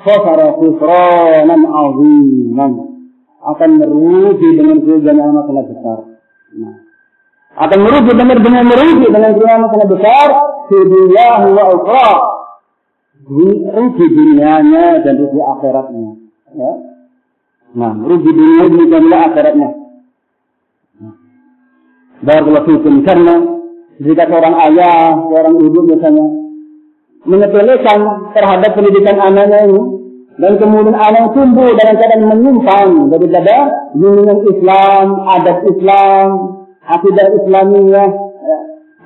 khasara khusranan aziman akan merugi dengan kerugian yang sangat besar. Nah, akan merugi benar-benar merugi dengan kerugian yang sangat besar dunia wa ukhra. Rugi dunianya dan rugi akhiratnya. Ya. Nah, rugi dunia dan akhiratnya. Nah. Barakallahu fikum karena jika seorang ayah, seorang ibu misalnya menyepelekan terhadap pendidikan anaknya ini dan kemudian anak tumbuh dalam keadaan menyimpang daripada bimbingan Islam, adat Islam, akidah Islamiyah, ya.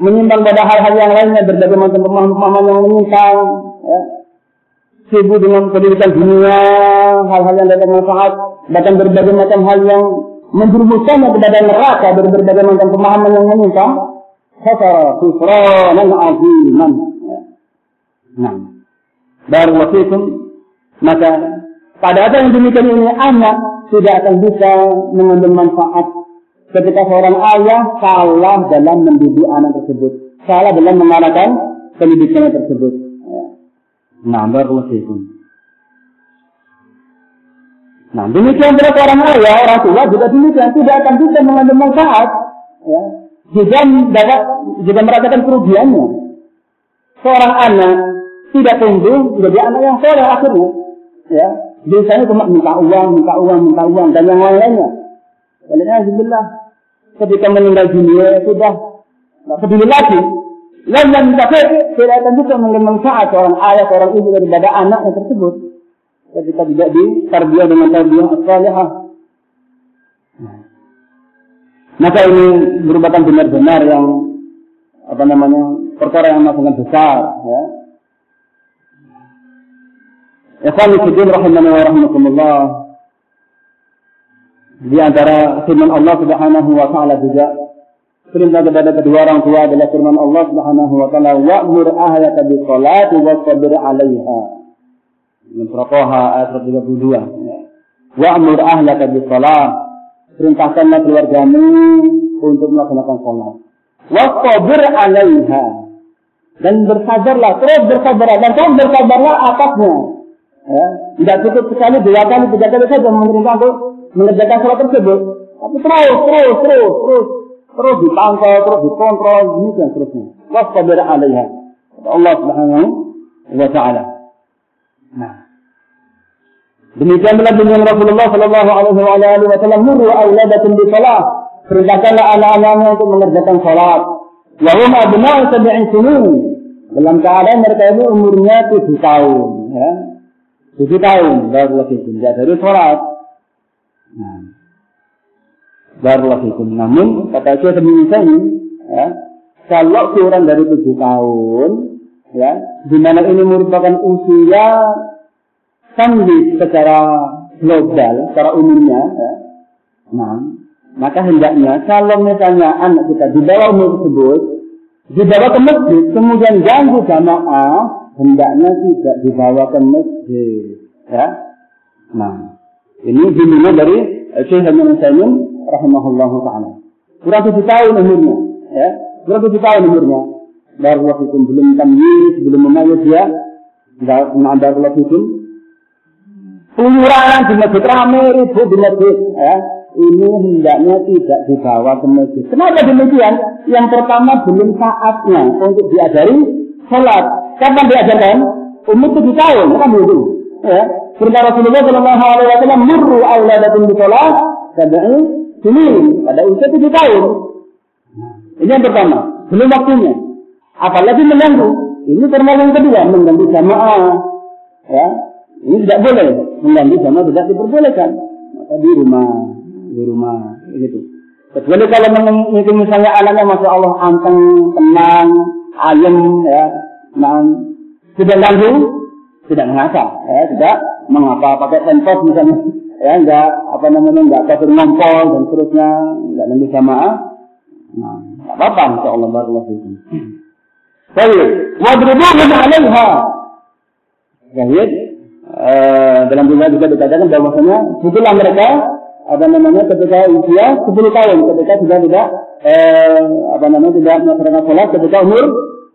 menyimpang pada hal-hal yang lainnya berbagai macam pemahaman-pemahaman yang menyimpang, ya. sibuk dengan pendidikan dunia, hal-hal yang tidak manfaat, bahkan berbagai macam hal yang menjerumuskannya kepada neraka dari berbagai macam pemahaman yang menyimpang, khusranan aziman. Nah, baru fikum maka pada apa yang demikian ini anak tidak akan bisa mengambil manfaat ketika seorang ayah salah dalam mendidik anak tersebut, salah dalam mengarahkan pendidikan tersebut. Nah, fikum. Nah, demikian pula seorang ayah, orang tua juga demikian tidak akan bisa mengambil manfaat ya, juga dapat juga merasakan kerugiannya. Seorang anak tidak tumbuh menjadi anak yang soleh akhirnya. Ya, biasanya cuma minta uang, minta uang, minta uang dan yang lain-lainnya. Alhamdulillah, ketika meninggal dunia sudah tidak peduli lagi. Lain yang tapi tidak akan bisa mengambil manfaat seorang ayah, seorang ibu daripada anaknya tersebut. Ketika tidak di tarbiyah dengan tarbiyah salihah Maka ini merupakan benar-benar yang apa namanya perkara yang sangat besar ya. Ikhwan fillah rahimani wa rahimakumullah. Di antara firman Allah Subhanahu wa taala juga perintah kepada kedua orang tua adalah firman Allah Subhanahu wa taala wa'mur ahlaka bis salati wasbir 'alaiha. Surah ayat 32 ya. Wa'mur ahlaka bis salat. Perintahkanlah keluargamu untuk melaksanakan salat. Wasbir 'alaiha. Dan bersabarlah, terus bersabarlah dan terus bersabarlah atasnya. Ya, tidak cukup sekali dua kali, tiga kali saja memerintah untuk mengerjakan salat tersebut. Tapi terus, terus, terus, terus terus dipantau, terus dikontrol, ini dan seterusnya. Wasbir alaiha. Allah Subhanahu wa taala. Nah. Demikian pula dengan Rasulullah sallallahu alaihi wasallam muru auladakum bi salat. Perintahkanlah anak-anaknya untuk mengerjakan salat. Wa hum abna'u sab'in sinin. Dalam keadaan mereka itu umurnya tujuh tahun, ya. Tujuh tahun baru lagi dari salat. Nah. Barakallahu Namun kata Syekh Indonesia ini, ya, kalau kurang dari tujuh tahun, ya, di ini merupakan usia sandi secara global, secara umumnya, ya, nah, maka hendaknya kalau misalnya anak kita di bawah umur tersebut, dibawa ke masjid, kemudian ganggu jamaah, hendaknya tidak dibawa ke masjid, ya. Nah, ini dimulai dari Syekh Indonesia ini rahimahullahu taala. Kurang tujuh tahun umurnya, ya. Kurang tujuh tahun umurnya. Barakallahu fikum belum tamyiz, belum memayyiz dia. Barakallahu fikum. Keluyuran di masjid ramai ribut di masjid, ya. Ini hendaknya tidak dibawa ke masjid. Kenapa demikian? Yang pertama belum saatnya untuk diajari sholat. Kapan diajarkan? Umur tujuh tahun, kan begitu. Ya. Perintah Rasulullah Shallallahu Alaihi Wasallam murru auladakum bi sholat, ini pada usia tujuh tahun. Ini yang pertama, belum waktunya. Apalagi mengganggu. Ini termasuk yang kedua, mengganggu jamaah. Ya, ini tidak boleh. Mengganggu jamaah tidak diperbolehkan. Maka di rumah, di rumah, gitu. Kecuali kalau mungkin misalnya anaknya masya Allah anteng, tenang, ayem, ya, nah, tidak ganggu, tidak mengapa, ya, tidak mengapa pakai sensor misalnya ya enggak apa namanya enggak kafir ngompol dan seterusnya enggak nanti jamaah nah apa-apa insyaallah barakallahu fikum Baik, wadribuhum 'alaiha. Baik, eh, dalam dunia juga dikatakan bahwasanya pukullah mereka apa namanya ketika usia 10 tahun ketika sudah tidak eh, apa namanya tidak melaksanakan sholat ketika umur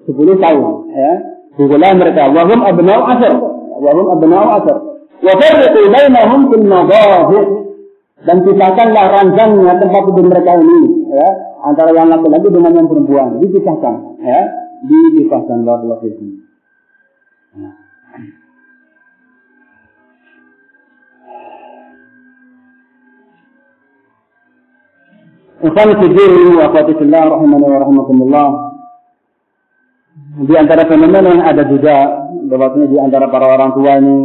10 tahun ya. Pukullah mereka wahum abnau asar wahum abnau asar Wafarriqu bainahum fil madahir dan pisahkanlah ranjangnya tempat tidur mereka ini ya. Antara yang laki-laki dengan yang perempuan dipisahkan ya. Dipisahkan barakallahu fiikum. Ikhwan fillah wa akhwatillah rahimani wa rahimakumullah. Di antara fenomena yang ada juga bahwasanya di antara para orang tua ini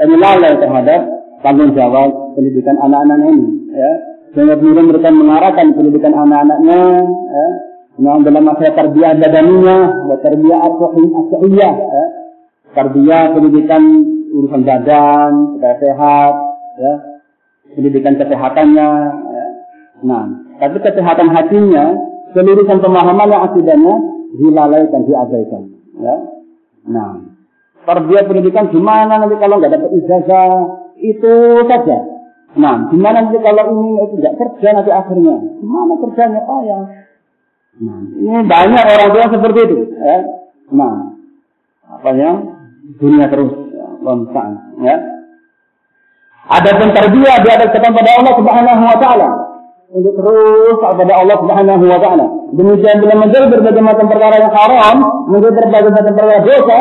ini lalai terhadap tanggung jawab pendidikan anak-anaknya ini ya sehingga kemudian mereka mengarahkan pendidikan anak-anaknya ya dalam masalah tarbiyah badaninya ya, tarbiyah asihiyah ya tarbiyah pendidikan urusan badan supaya sehat ya pendidikan kesehatannya ya. nah tapi kesehatan hatinya kelurusan pemahaman yang akidahnya dilalaikan diabaikan ya nah Tarbiyah pendidikan gimana nanti kalau nggak dapat ijazah itu saja. Nah, gimana nanti kalau ini itu nggak kerja nanti akhirnya? Gimana kerjanya pak ya? Nah, ini banyak orang tua seperti itu. Ya. Nah, apa ya? Dunia terus ya, ya. Ada pun tarbiyah diadakan pada Allah Subhanahu Wa Taala untuk terus kepada Allah Subhanahu Wa Taala. Demikian bila menjadi berbagai macam perkara yang haram, menjadi berbagai macam perkara dosa,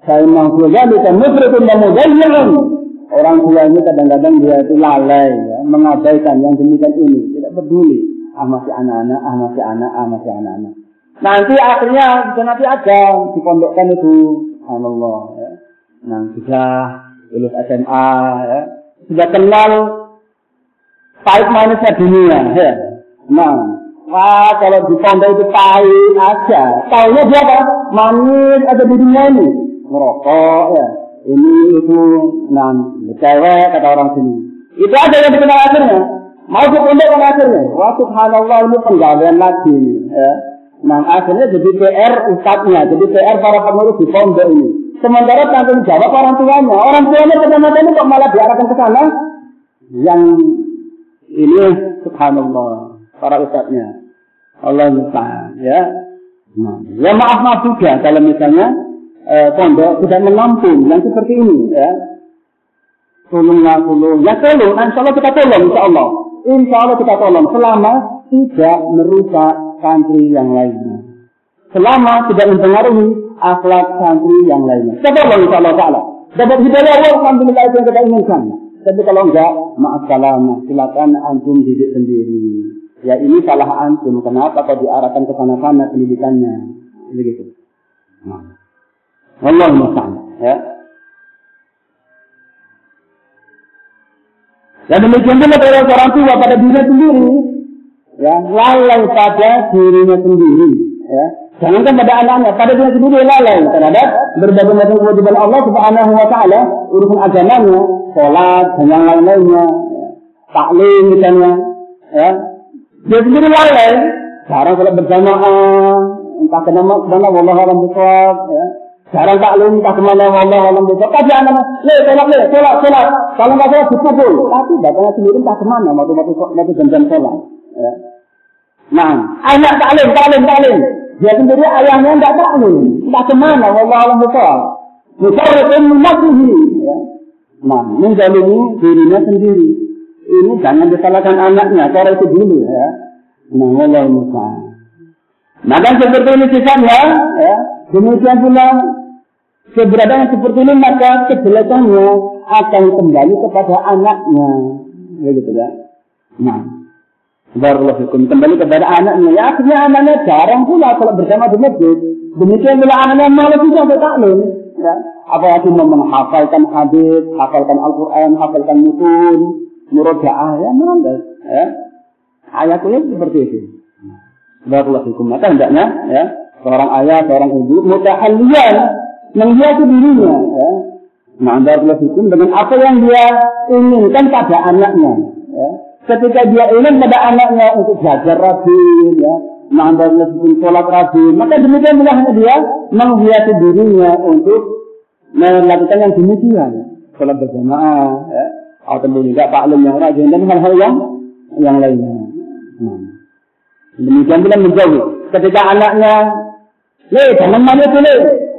Fa'innahu dzalika mufridun dan mudayyun. Orang tua ini kadang-kadang dia itu lalai, ya, mengabaikan yang demikian ini, tidak peduli. Ah masih anak-anak, ah masih anak, ah masih anak-anak. Nanti akhirnya bisa nanti ada dipondokkan itu, Allah. Ya. Nah sudah lulus SMA, ya. sudah kenal pahit manisnya dunia, ya. Nah, wah kalau di pondok itu pahit aja. Tahunya dia apa? Manis ada di dunia ini. Merokok ya. Ini itu, nah, cewek kata orang sini. Itu aja yang dikenal akhirnya. Mau ke pondok kan akhirnya. Wah subhanallah ini penggalian lagi. Ya. Nah akhirnya jadi PR ustadznya, jadi PR para pengurus di pondok ini. Sementara tanggung jawab orang tuanya. Orang tuanya pertama ini kok malah diarahkan ke sana. Yang ini subhanallah para ustadznya. Allah musta'an ya. Nah, ya maaf maaf juga kalau misalnya eh, pondok tidak menampung yang seperti ini ya. Tolonglah tolong. Ya tolong, insya Allah kita tolong insya Allah. Insya Allah kita tolong selama tidak merusak santri yang lainnya. Selama tidak mempengaruhi akhlak santri yang lainnya. Kita tolong insya Allah Ta'ala. Dapat hidayah Allah, Alhamdulillah itu yang kita inginkan. Tapi kalau enggak, maaf salam, silakan antum didik sendiri. Ya ini salah antum. Kenapa kau diarahkan ke sana-sana pendidikannya? Begitu. Allah Ya. Dan demikian pula pada orang tua pada dirinya sendiri, ya lalai pada dirinya sendiri, ya Jangankan pada anaknya, pada dia sendiri lalai terhadap berbagai macam kewajiban Allah Subhanahu wa taala, urusan agamanya, sholat dan yang lain-lainnya, ya. taklim misalnya, ya. Dia sendiri lalai, jarang sholat berjamaah, entah ke nama ke mana Allah alam bisawab, ya. Jarang taklim entah ke mana Allah alam bisawab. Kaji anak, le, sholat le, sholat, sholat. Kalau nggak sholat dipukul, tapi datangnya sendiri entah ke mana, waktu waktu waktu jam-jam sholat. Ya. Nah, anak taklim, taklim, taklim. Dia sendiri ayahnya tidak tahu, tidak ke mana, Allah alam besar. Musarrifin nafsihi. Ya. Nah, menjalimi dirinya sendiri. Ini jangan disalahkan anaknya, cara itu dulu ya. Nah, Allah. Nah, kan seperti ini sifatnya, ya. Demikian pula keberadaan seperti ini maka kejelekannya akan kembali kepada anaknya. Begitu ya. Nah, Barakallahu fikum. Kembali kepada anaknya. Ya akhirnya anaknya jarang pula kalau bersama di masjid. Demikian pula anaknya malah juga untuk taklim. Ya. Apalagi menghafalkan hadis, hafalkan Al-Quran, hafalkan mutun, murojaah, ya malas. Ya. Ayatnya seperti itu. Barakallahu fikum. Maka hendaknya ya, seorang ayah, seorang ibu, mutahalian, menghiasi dirinya. Ya. Nah, barakallahu fikum dengan apa yang dia inginkan pada anaknya. Ya ketika dia ingin pada anaknya untuk belajar rajin, ya, mengambil sholat rajin, maka demikian mulanya dia menghiasi dirinya untuk melakukan yang demikian, sholat berjamaah, ya, atau tidak taklim yang rajin dan hal-hal yang yang lainnya. Nah. Demikian pula menjauh. Ketika anaknya, le jangan mana itu le,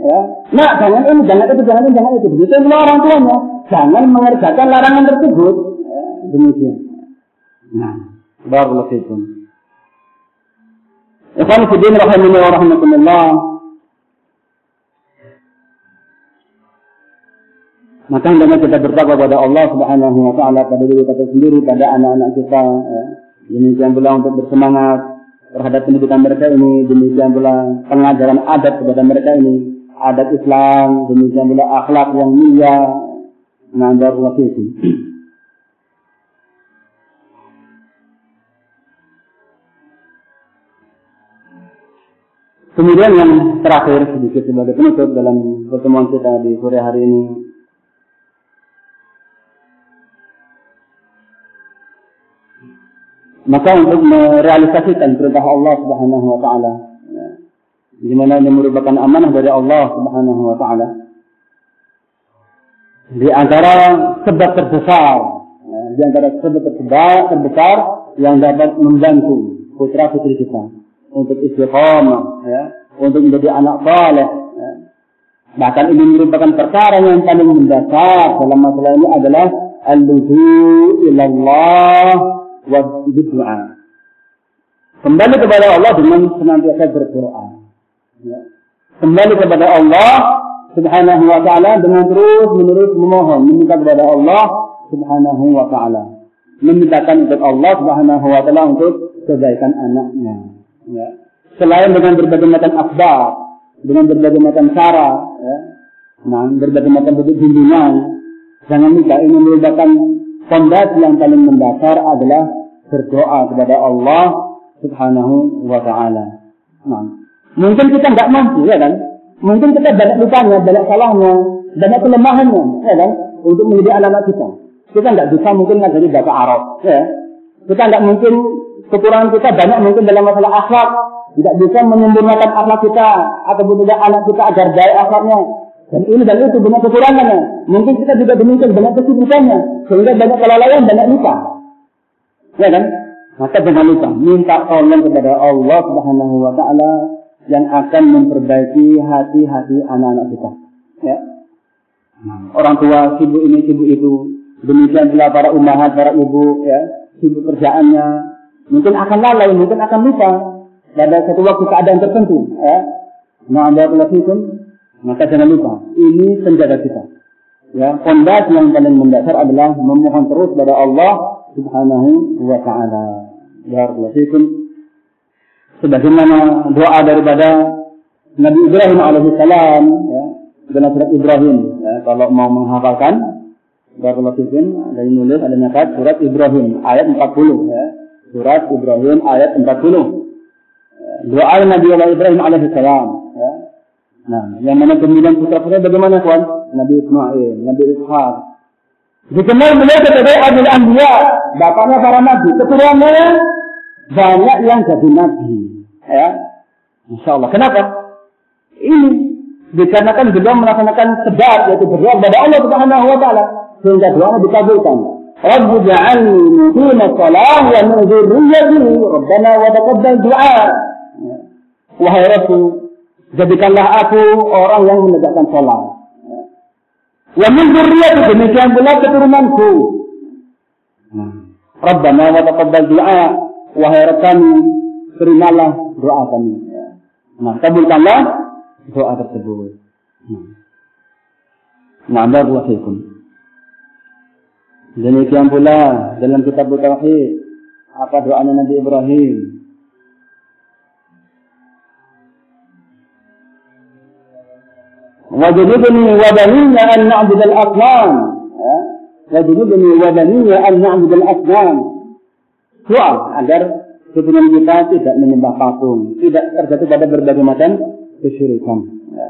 ya, nak jangan ini, jangan itu, jangan ini, jangan itu. Begitu pula orang tuanya, jangan mengerjakan larangan tersebut. Ya, demikian. Nah, barakallahu fikum. Ikhwan fillah rahimani wa rahmatullah. Maka hendaknya kita bertakwa kepada Allah Subhanahu wa taala pada diri kita sendiri, pada anak-anak kita. Ya. Demikian pula untuk bersemangat terhadap pendidikan mereka ini, demikian pula pengajaran adat kepada mereka ini, adat Islam, demikian pula akhlak yang mulia. Nah, barakallahu fikum. Kemudian yang terakhir sedikit sebagai penutup dalam pertemuan kita di sore hari ini. Maka untuk merealisasikan perintah Allah Subhanahu wa taala ya, di mana ini merupakan amanah dari Allah Subhanahu wa taala. Di antara sebab terbesar, ya, di antara sebab terbesar, terbesar yang dapat membantu putra putri kita untuk istiqamah, ya, untuk menjadi anak saleh. Ya. Bahkan ini merupakan perkara yang paling mendasar dalam masalah ini adalah al-luju ilallah wa doa. Kembali kepada Allah dengan senantiasa berdoa. Ya. Kembali kepada Allah Subhanahu wa taala dengan terus menerus memohon, meminta kepada Allah Subhanahu wa taala. Memintakan untuk Allah Subhanahu wa taala untuk kebaikan anaknya. Ya. Selain dengan berbagai macam akbar, dengan berbagai macam cara, ya. nah, berbagai macam bentuk bimbingan, jangan lupa ini merupakan fondasi yang paling mendasar adalah berdoa kepada Allah Subhanahu wa taala. Nah, mungkin kita nggak mampu ya kan? Mungkin kita banyak lupanya, banyak salahnya, banyak kelemahannya, ya kan? Untuk menjadi anak-anak kita. Kita nggak bisa mungkin ngajari bahasa Arab, ya. Kita nggak mungkin kekurangan kita banyak mungkin dalam masalah akhlak, tidak bisa menyempurnakan akhlak kita ataupun tidak anak kita agar baik akhlaknya. Dan ini dan itu banyak kekurangannya. Mungkin kita juga demikian banyak kesibukannya sehingga banyak kelalaian, banyak lupa. Ya kan? Maka jangan lupa minta tolong kepada Allah Subhanahu wa taala yang akan memperbaiki hati-hati anak-anak kita. Ya. Orang tua sibuk ini sibuk itu, demikian pula para umahat, para ibu, ya, sibuk kerjaannya, mungkin akan lalai, mungkin akan lupa pada satu waktu keadaan tertentu. Ya. Ma'adatullahikum, maka jangan lupa, ini senjata kita. Ya, pondasi yang paling mendasar adalah memohon terus kepada Allah Subhanahu wa taala. Barakallahu fikum. Sebagaimana doa daripada Nabi Ibrahim alaihissalam ya, dalam surat Ibrahim ya, kalau mau menghafalkan Barakallahu fikum yang nulis ada nyatat surat Ibrahim ayat 40 ya. Surat Ibrahim ayat 40. Doa Nabi Ibrahim alaihissalam ya. Nah, yang mana kemudian putra-putra bagaimana kawan? Nabi Ismail, Nabi Ishaq. Dikenal beliau sebagai Abdul Anbiya, bapaknya para nabi. Keturunannya banyak yang jadi nabi. Ya, Insya Allah. Kenapa? Ini dikarenakan beliau melaksanakan sebab yaitu berdoa kepada Allah Subhanahu Wa Taala sehingga doanya dikabulkan. Rabbi ja'alni muqima salah wa min dzurriyyati Rabbana wa taqabbal du'a. Wahai Rasul, Jadikanlah aku orang yang menegakkan sholat. Wa min dzurriyyati demikian pula keturunanku. Rabbana wa taqabbal du'a. Wahai kami, terimalah doa kami. Nah, kabulkanlah doa tersebut. Nah, barakallahu fikum. Demikian pula dalam kitab Tauhid apa doanya Nabi Ibrahim? Wajibni wa baniya an na'bud al-asnam ya. Wajibni wa baniya an na'bud al-asnam doa agar keturunan kita tidak menyembah patung tidak terjatuh pada berbagai macam kesyirikan. Ya.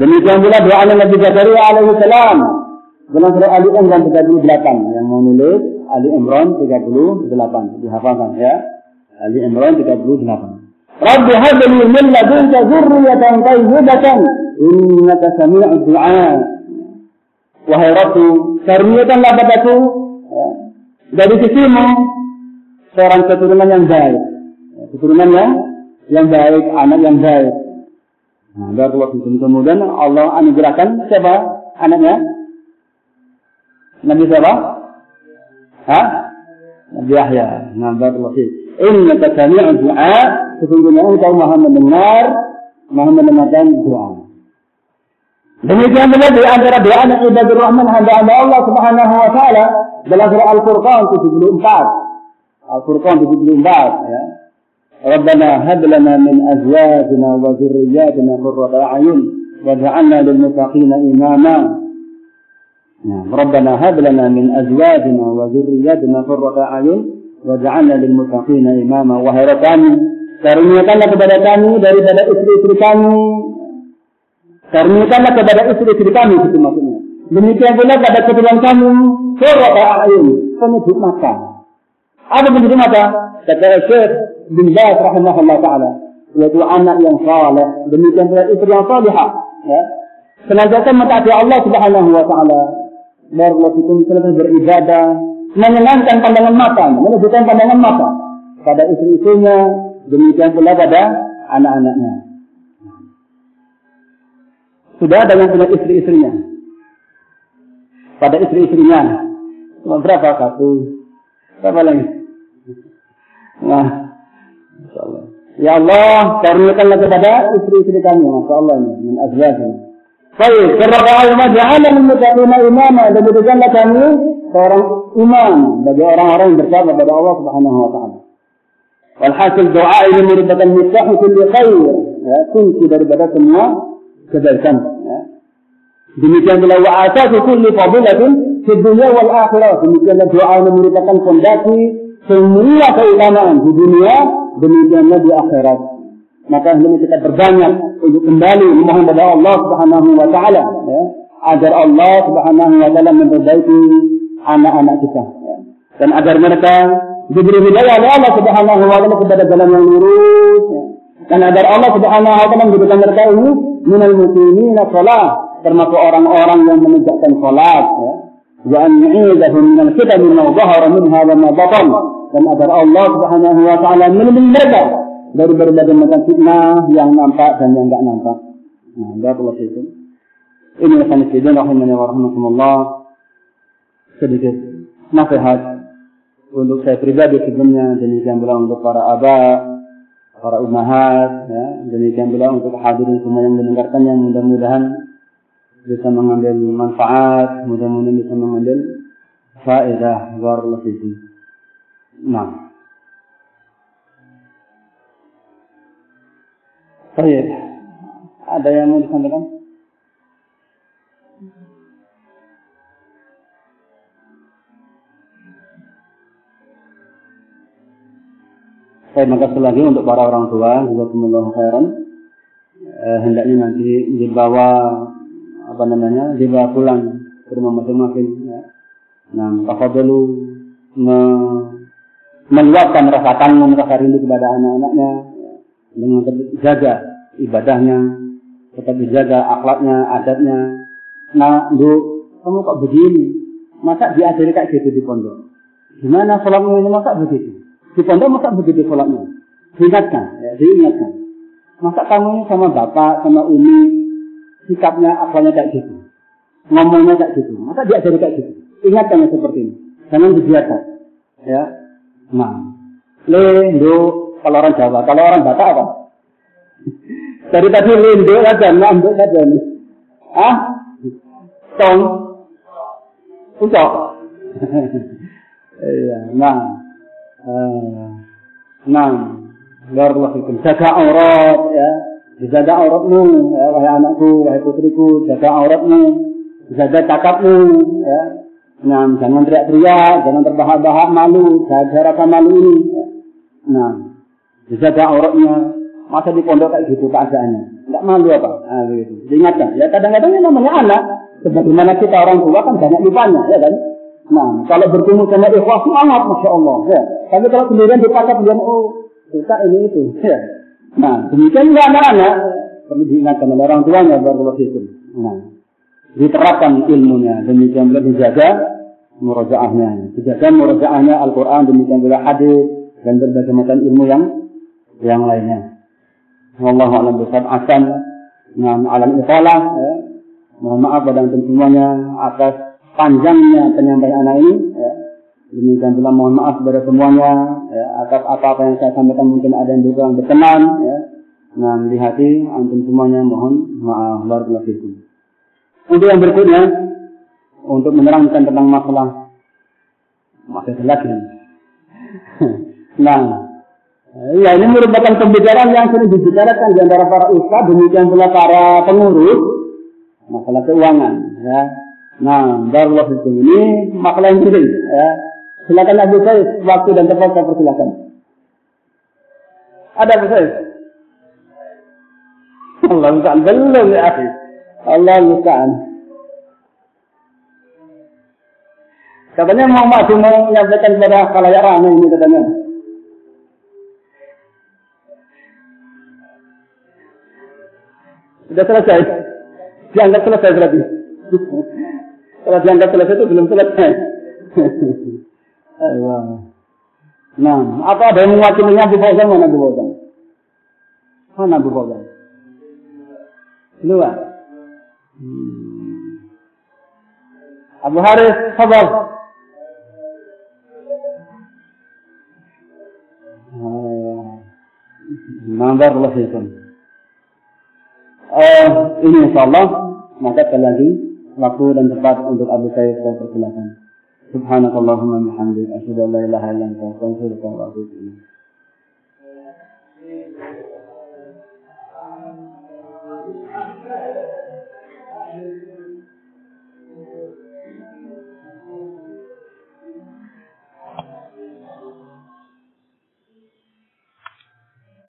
demikian pula doa Nabi Zakaria alaihi salam dalam surah Ali Imran 38 yang mau nulis Ali Imran 38 dihafalkan ya Ali Imran 38 Rabbi habli min ladunka dzurriyyatan thayyibatan innaka sami'ud du'a. Wahai Rabbu, karuniakanlah padaku ya, dari sisimu seorang keturunan yang baik. Keturunan yang yang baik, anak yang baik. Nah, barakallahu Kemudian Allah anugerahkan siapa anaknya? Nabi siapa? Hah? Nabi Yahya. Nah, barakallahu fikum. Innaka sami'ud du'a. Sesungguhnya engkau maha mendengar, maha mendengarkan doa. Demikian pula di antara doa anak ibadur rahman hamba-hamba Allah Subhanahu wa taala dalam surah Al-Furqan 74. Al-Furqan 74 ya. ربنا هب لنا من أزواجنا وذرياتنا قرة أعين واجعلنا للمتقين إماما ربنا هب لنا من أزواجنا وذرياتنا قرة أعين واجعلنا للمتقين إماما wahai kami karuniakanlah kepada kami daripada istri-istri kami Karuniakanlah kepada istri-istri kami itu maksudnya. Demikian pula pada keturunan kami, surah ayun, penutup mata. Apa penutup mata? Kata Syekh bin Baz rahimahullah taala, yaitu anak yang saleh, demikian pula istri yang salihah, ya. Senantiasa mentaati Allah Subhanahu wa taala. Barakallahu fikum senantiasa beribadah, menyenangkan pandangan mata, menunjukkan pandangan mata pada istri-istrinya, demikian pula pada anak-anaknya. Sudah ada yang punya istri-istrinya. Pada istri-istrinya. Berapa? Satu. Berapa lagi? Nah. Insya Allah. Ya Allah, karuniakanlah kepada istri-istri kami. Masya Allah. Min azwajina. Baik, kerana Allah ja'ala min mutaqina imama dan berikanlah kami seorang imam bagi orang-orang yang bersabar kepada Allah Subhanahu wa taala. Walhasil doa ini merupakan mistah kulli khair, ya, kunci daripada semua kebaikan. Ya. Demikian pula wa atatu kulli fadilatin fi dunya wal akhirah. Demikianlah doa yang merupakan fondasi semua keutamaan di dunia demikianlah di akhirat. Maka hendaknya kita berbanyak untuk kembali memohon kepada Allah Subhanahu wa taala ya, agar Allah Subhanahu wa taala memperbaiki anak-anak kita ya. dan agar mereka diberi hidayah oleh Allah Subhanahu wa taala kepada jalan yang lurus ya. dan agar Allah Subhanahu wa taala menjadikan mereka ini minal muslimina salat termasuk orang-orang yang menegakkan salat ya. Wa an yu'idahum min al-fitan ma dhahara minha wa ma batan dan agar Allah Subhanahu wa taala melindungi mereka dari berbagai macam fitnah yang nampak dan yang enggak nampak. Nah, barakallahu fiikum. Ini akan sidin rahimani wa rahmatullah sedikit nasihat untuk saya pribadi sebelumnya demikian pula untuk para aba para umahat ya demikian pula untuk hadirin semua yang mendengarkan yang mudah-mudahan bisa mengambil manfaat mudah-mudahan bisa mengambil faedah barakallahu fiikum Baik. Ada yang mau disampaikan? Saya maka lagi untuk para orang tua, jazakumullah khairan. Eh, hendaknya nanti dibawa apa namanya, dibawa pulang ke rumah masing-masing. Ya. Nah, dulu me meluapkan rasa kangen, rasa rindu kepada anak-anaknya ya. Dengan jaga ibadahnya, tetap dijaga akhlaknya, adatnya. Nah, bu, kamu kok begini? Masa diajari kayak gitu di pondok? Gimana sholatmu ini masa begitu? Di pondok masa begitu sholatnya? Diingatkan, ya, diingatkan. Masa kamu sama bapak, sama umi, sikapnya, akhlaknya kayak gitu. Ngomongnya kayak gitu. Masa diajari kayak gitu? Ingatkan seperti ini. Jangan dibiarkan. Ya. Nah. Lendo, kalau orang Jawa. Kalau orang Batak apa? Dari tadi lendo aja, nambah aja. Ah? Tong? Ucok? Iya, nah. Eh, nah, barakallahu Jaga aurat ya. Dijaga auratmu ya wahai anakku, wahai putriku, jaga auratmu, jaga cakapmu ya. Nah, jangan teriak-teriak, jangan terbahak-bahak malu, jaga rasa malu ini. Ya. Nah, dijaga auratnya. Masa di pondok kayak gitu keadaannya? Enggak malu apa? Nah, gitu. Diingatkan. Ya kadang-kadang namanya anak. Sebagaimana kita orang tua kan banyak lupanya, ya kan? Nah, kalau bertemu sama ikhwah semangat, masya Allah. Ya. Tapi kalau kemudian dipaksa kemudian oh suka ini itu. Ya. Nah, demikian juga anak-anak perlu diingatkan oleh orang tuanya baru itu. Nah, diterapkan ilmunya, demikian pula dijaga murojaahnya, dijaga murojaahnya Al-Quran, demikian pula hadis dan berbagai macam ilmu yang yang lainnya. Wallahu a'lam bishawab. Akan nah, alam italah ya. Mohon maaf pada antum semuanya atas panjangnya penyampaian anak ini. Ya. Demikian pula mohon maaf kepada semuanya ya, atas apa-apa yang saya sampaikan mungkin ada yang kurang berkenan. Ya. Nah, di hati antum semuanya mohon maaf barakallahu fikum. Untuk yang berikutnya untuk menerangkan tentang masalah masalah lagi. nah, ya ini merupakan pembicaraan yang sering dibicarakan di antara para ustaz demikian pula para pengurus masalah keuangan ya Nah, darullah itu ini makalah yang penting. Ya. Silakan Abu Said, waktu dan tempat saya persilakan. Ada Abu Said? Allah musta'an. Belum ya akhi. Allah musta'an. Katanya maju mau menyampaikan kepada khalayak ramai ini katanya. Sudah selesai. Dianggap selesai berarti. Kalau dianggap selesai itu belum selesai. Nah, apa ada yang mewakilinya Abu Fauzan mana Abu Fauzan? Mana Abu Fauzan? Dua. Hmm. Abu Haris, sabar. Nambar Allah Uh, ini insya Allah maka lagi waktu dan tempat untuk Abu Sayyid saya persilakan. Subhanakallahumma bihamdika asyhadu an la ilaha illa anta astaghfiruka wa atubu.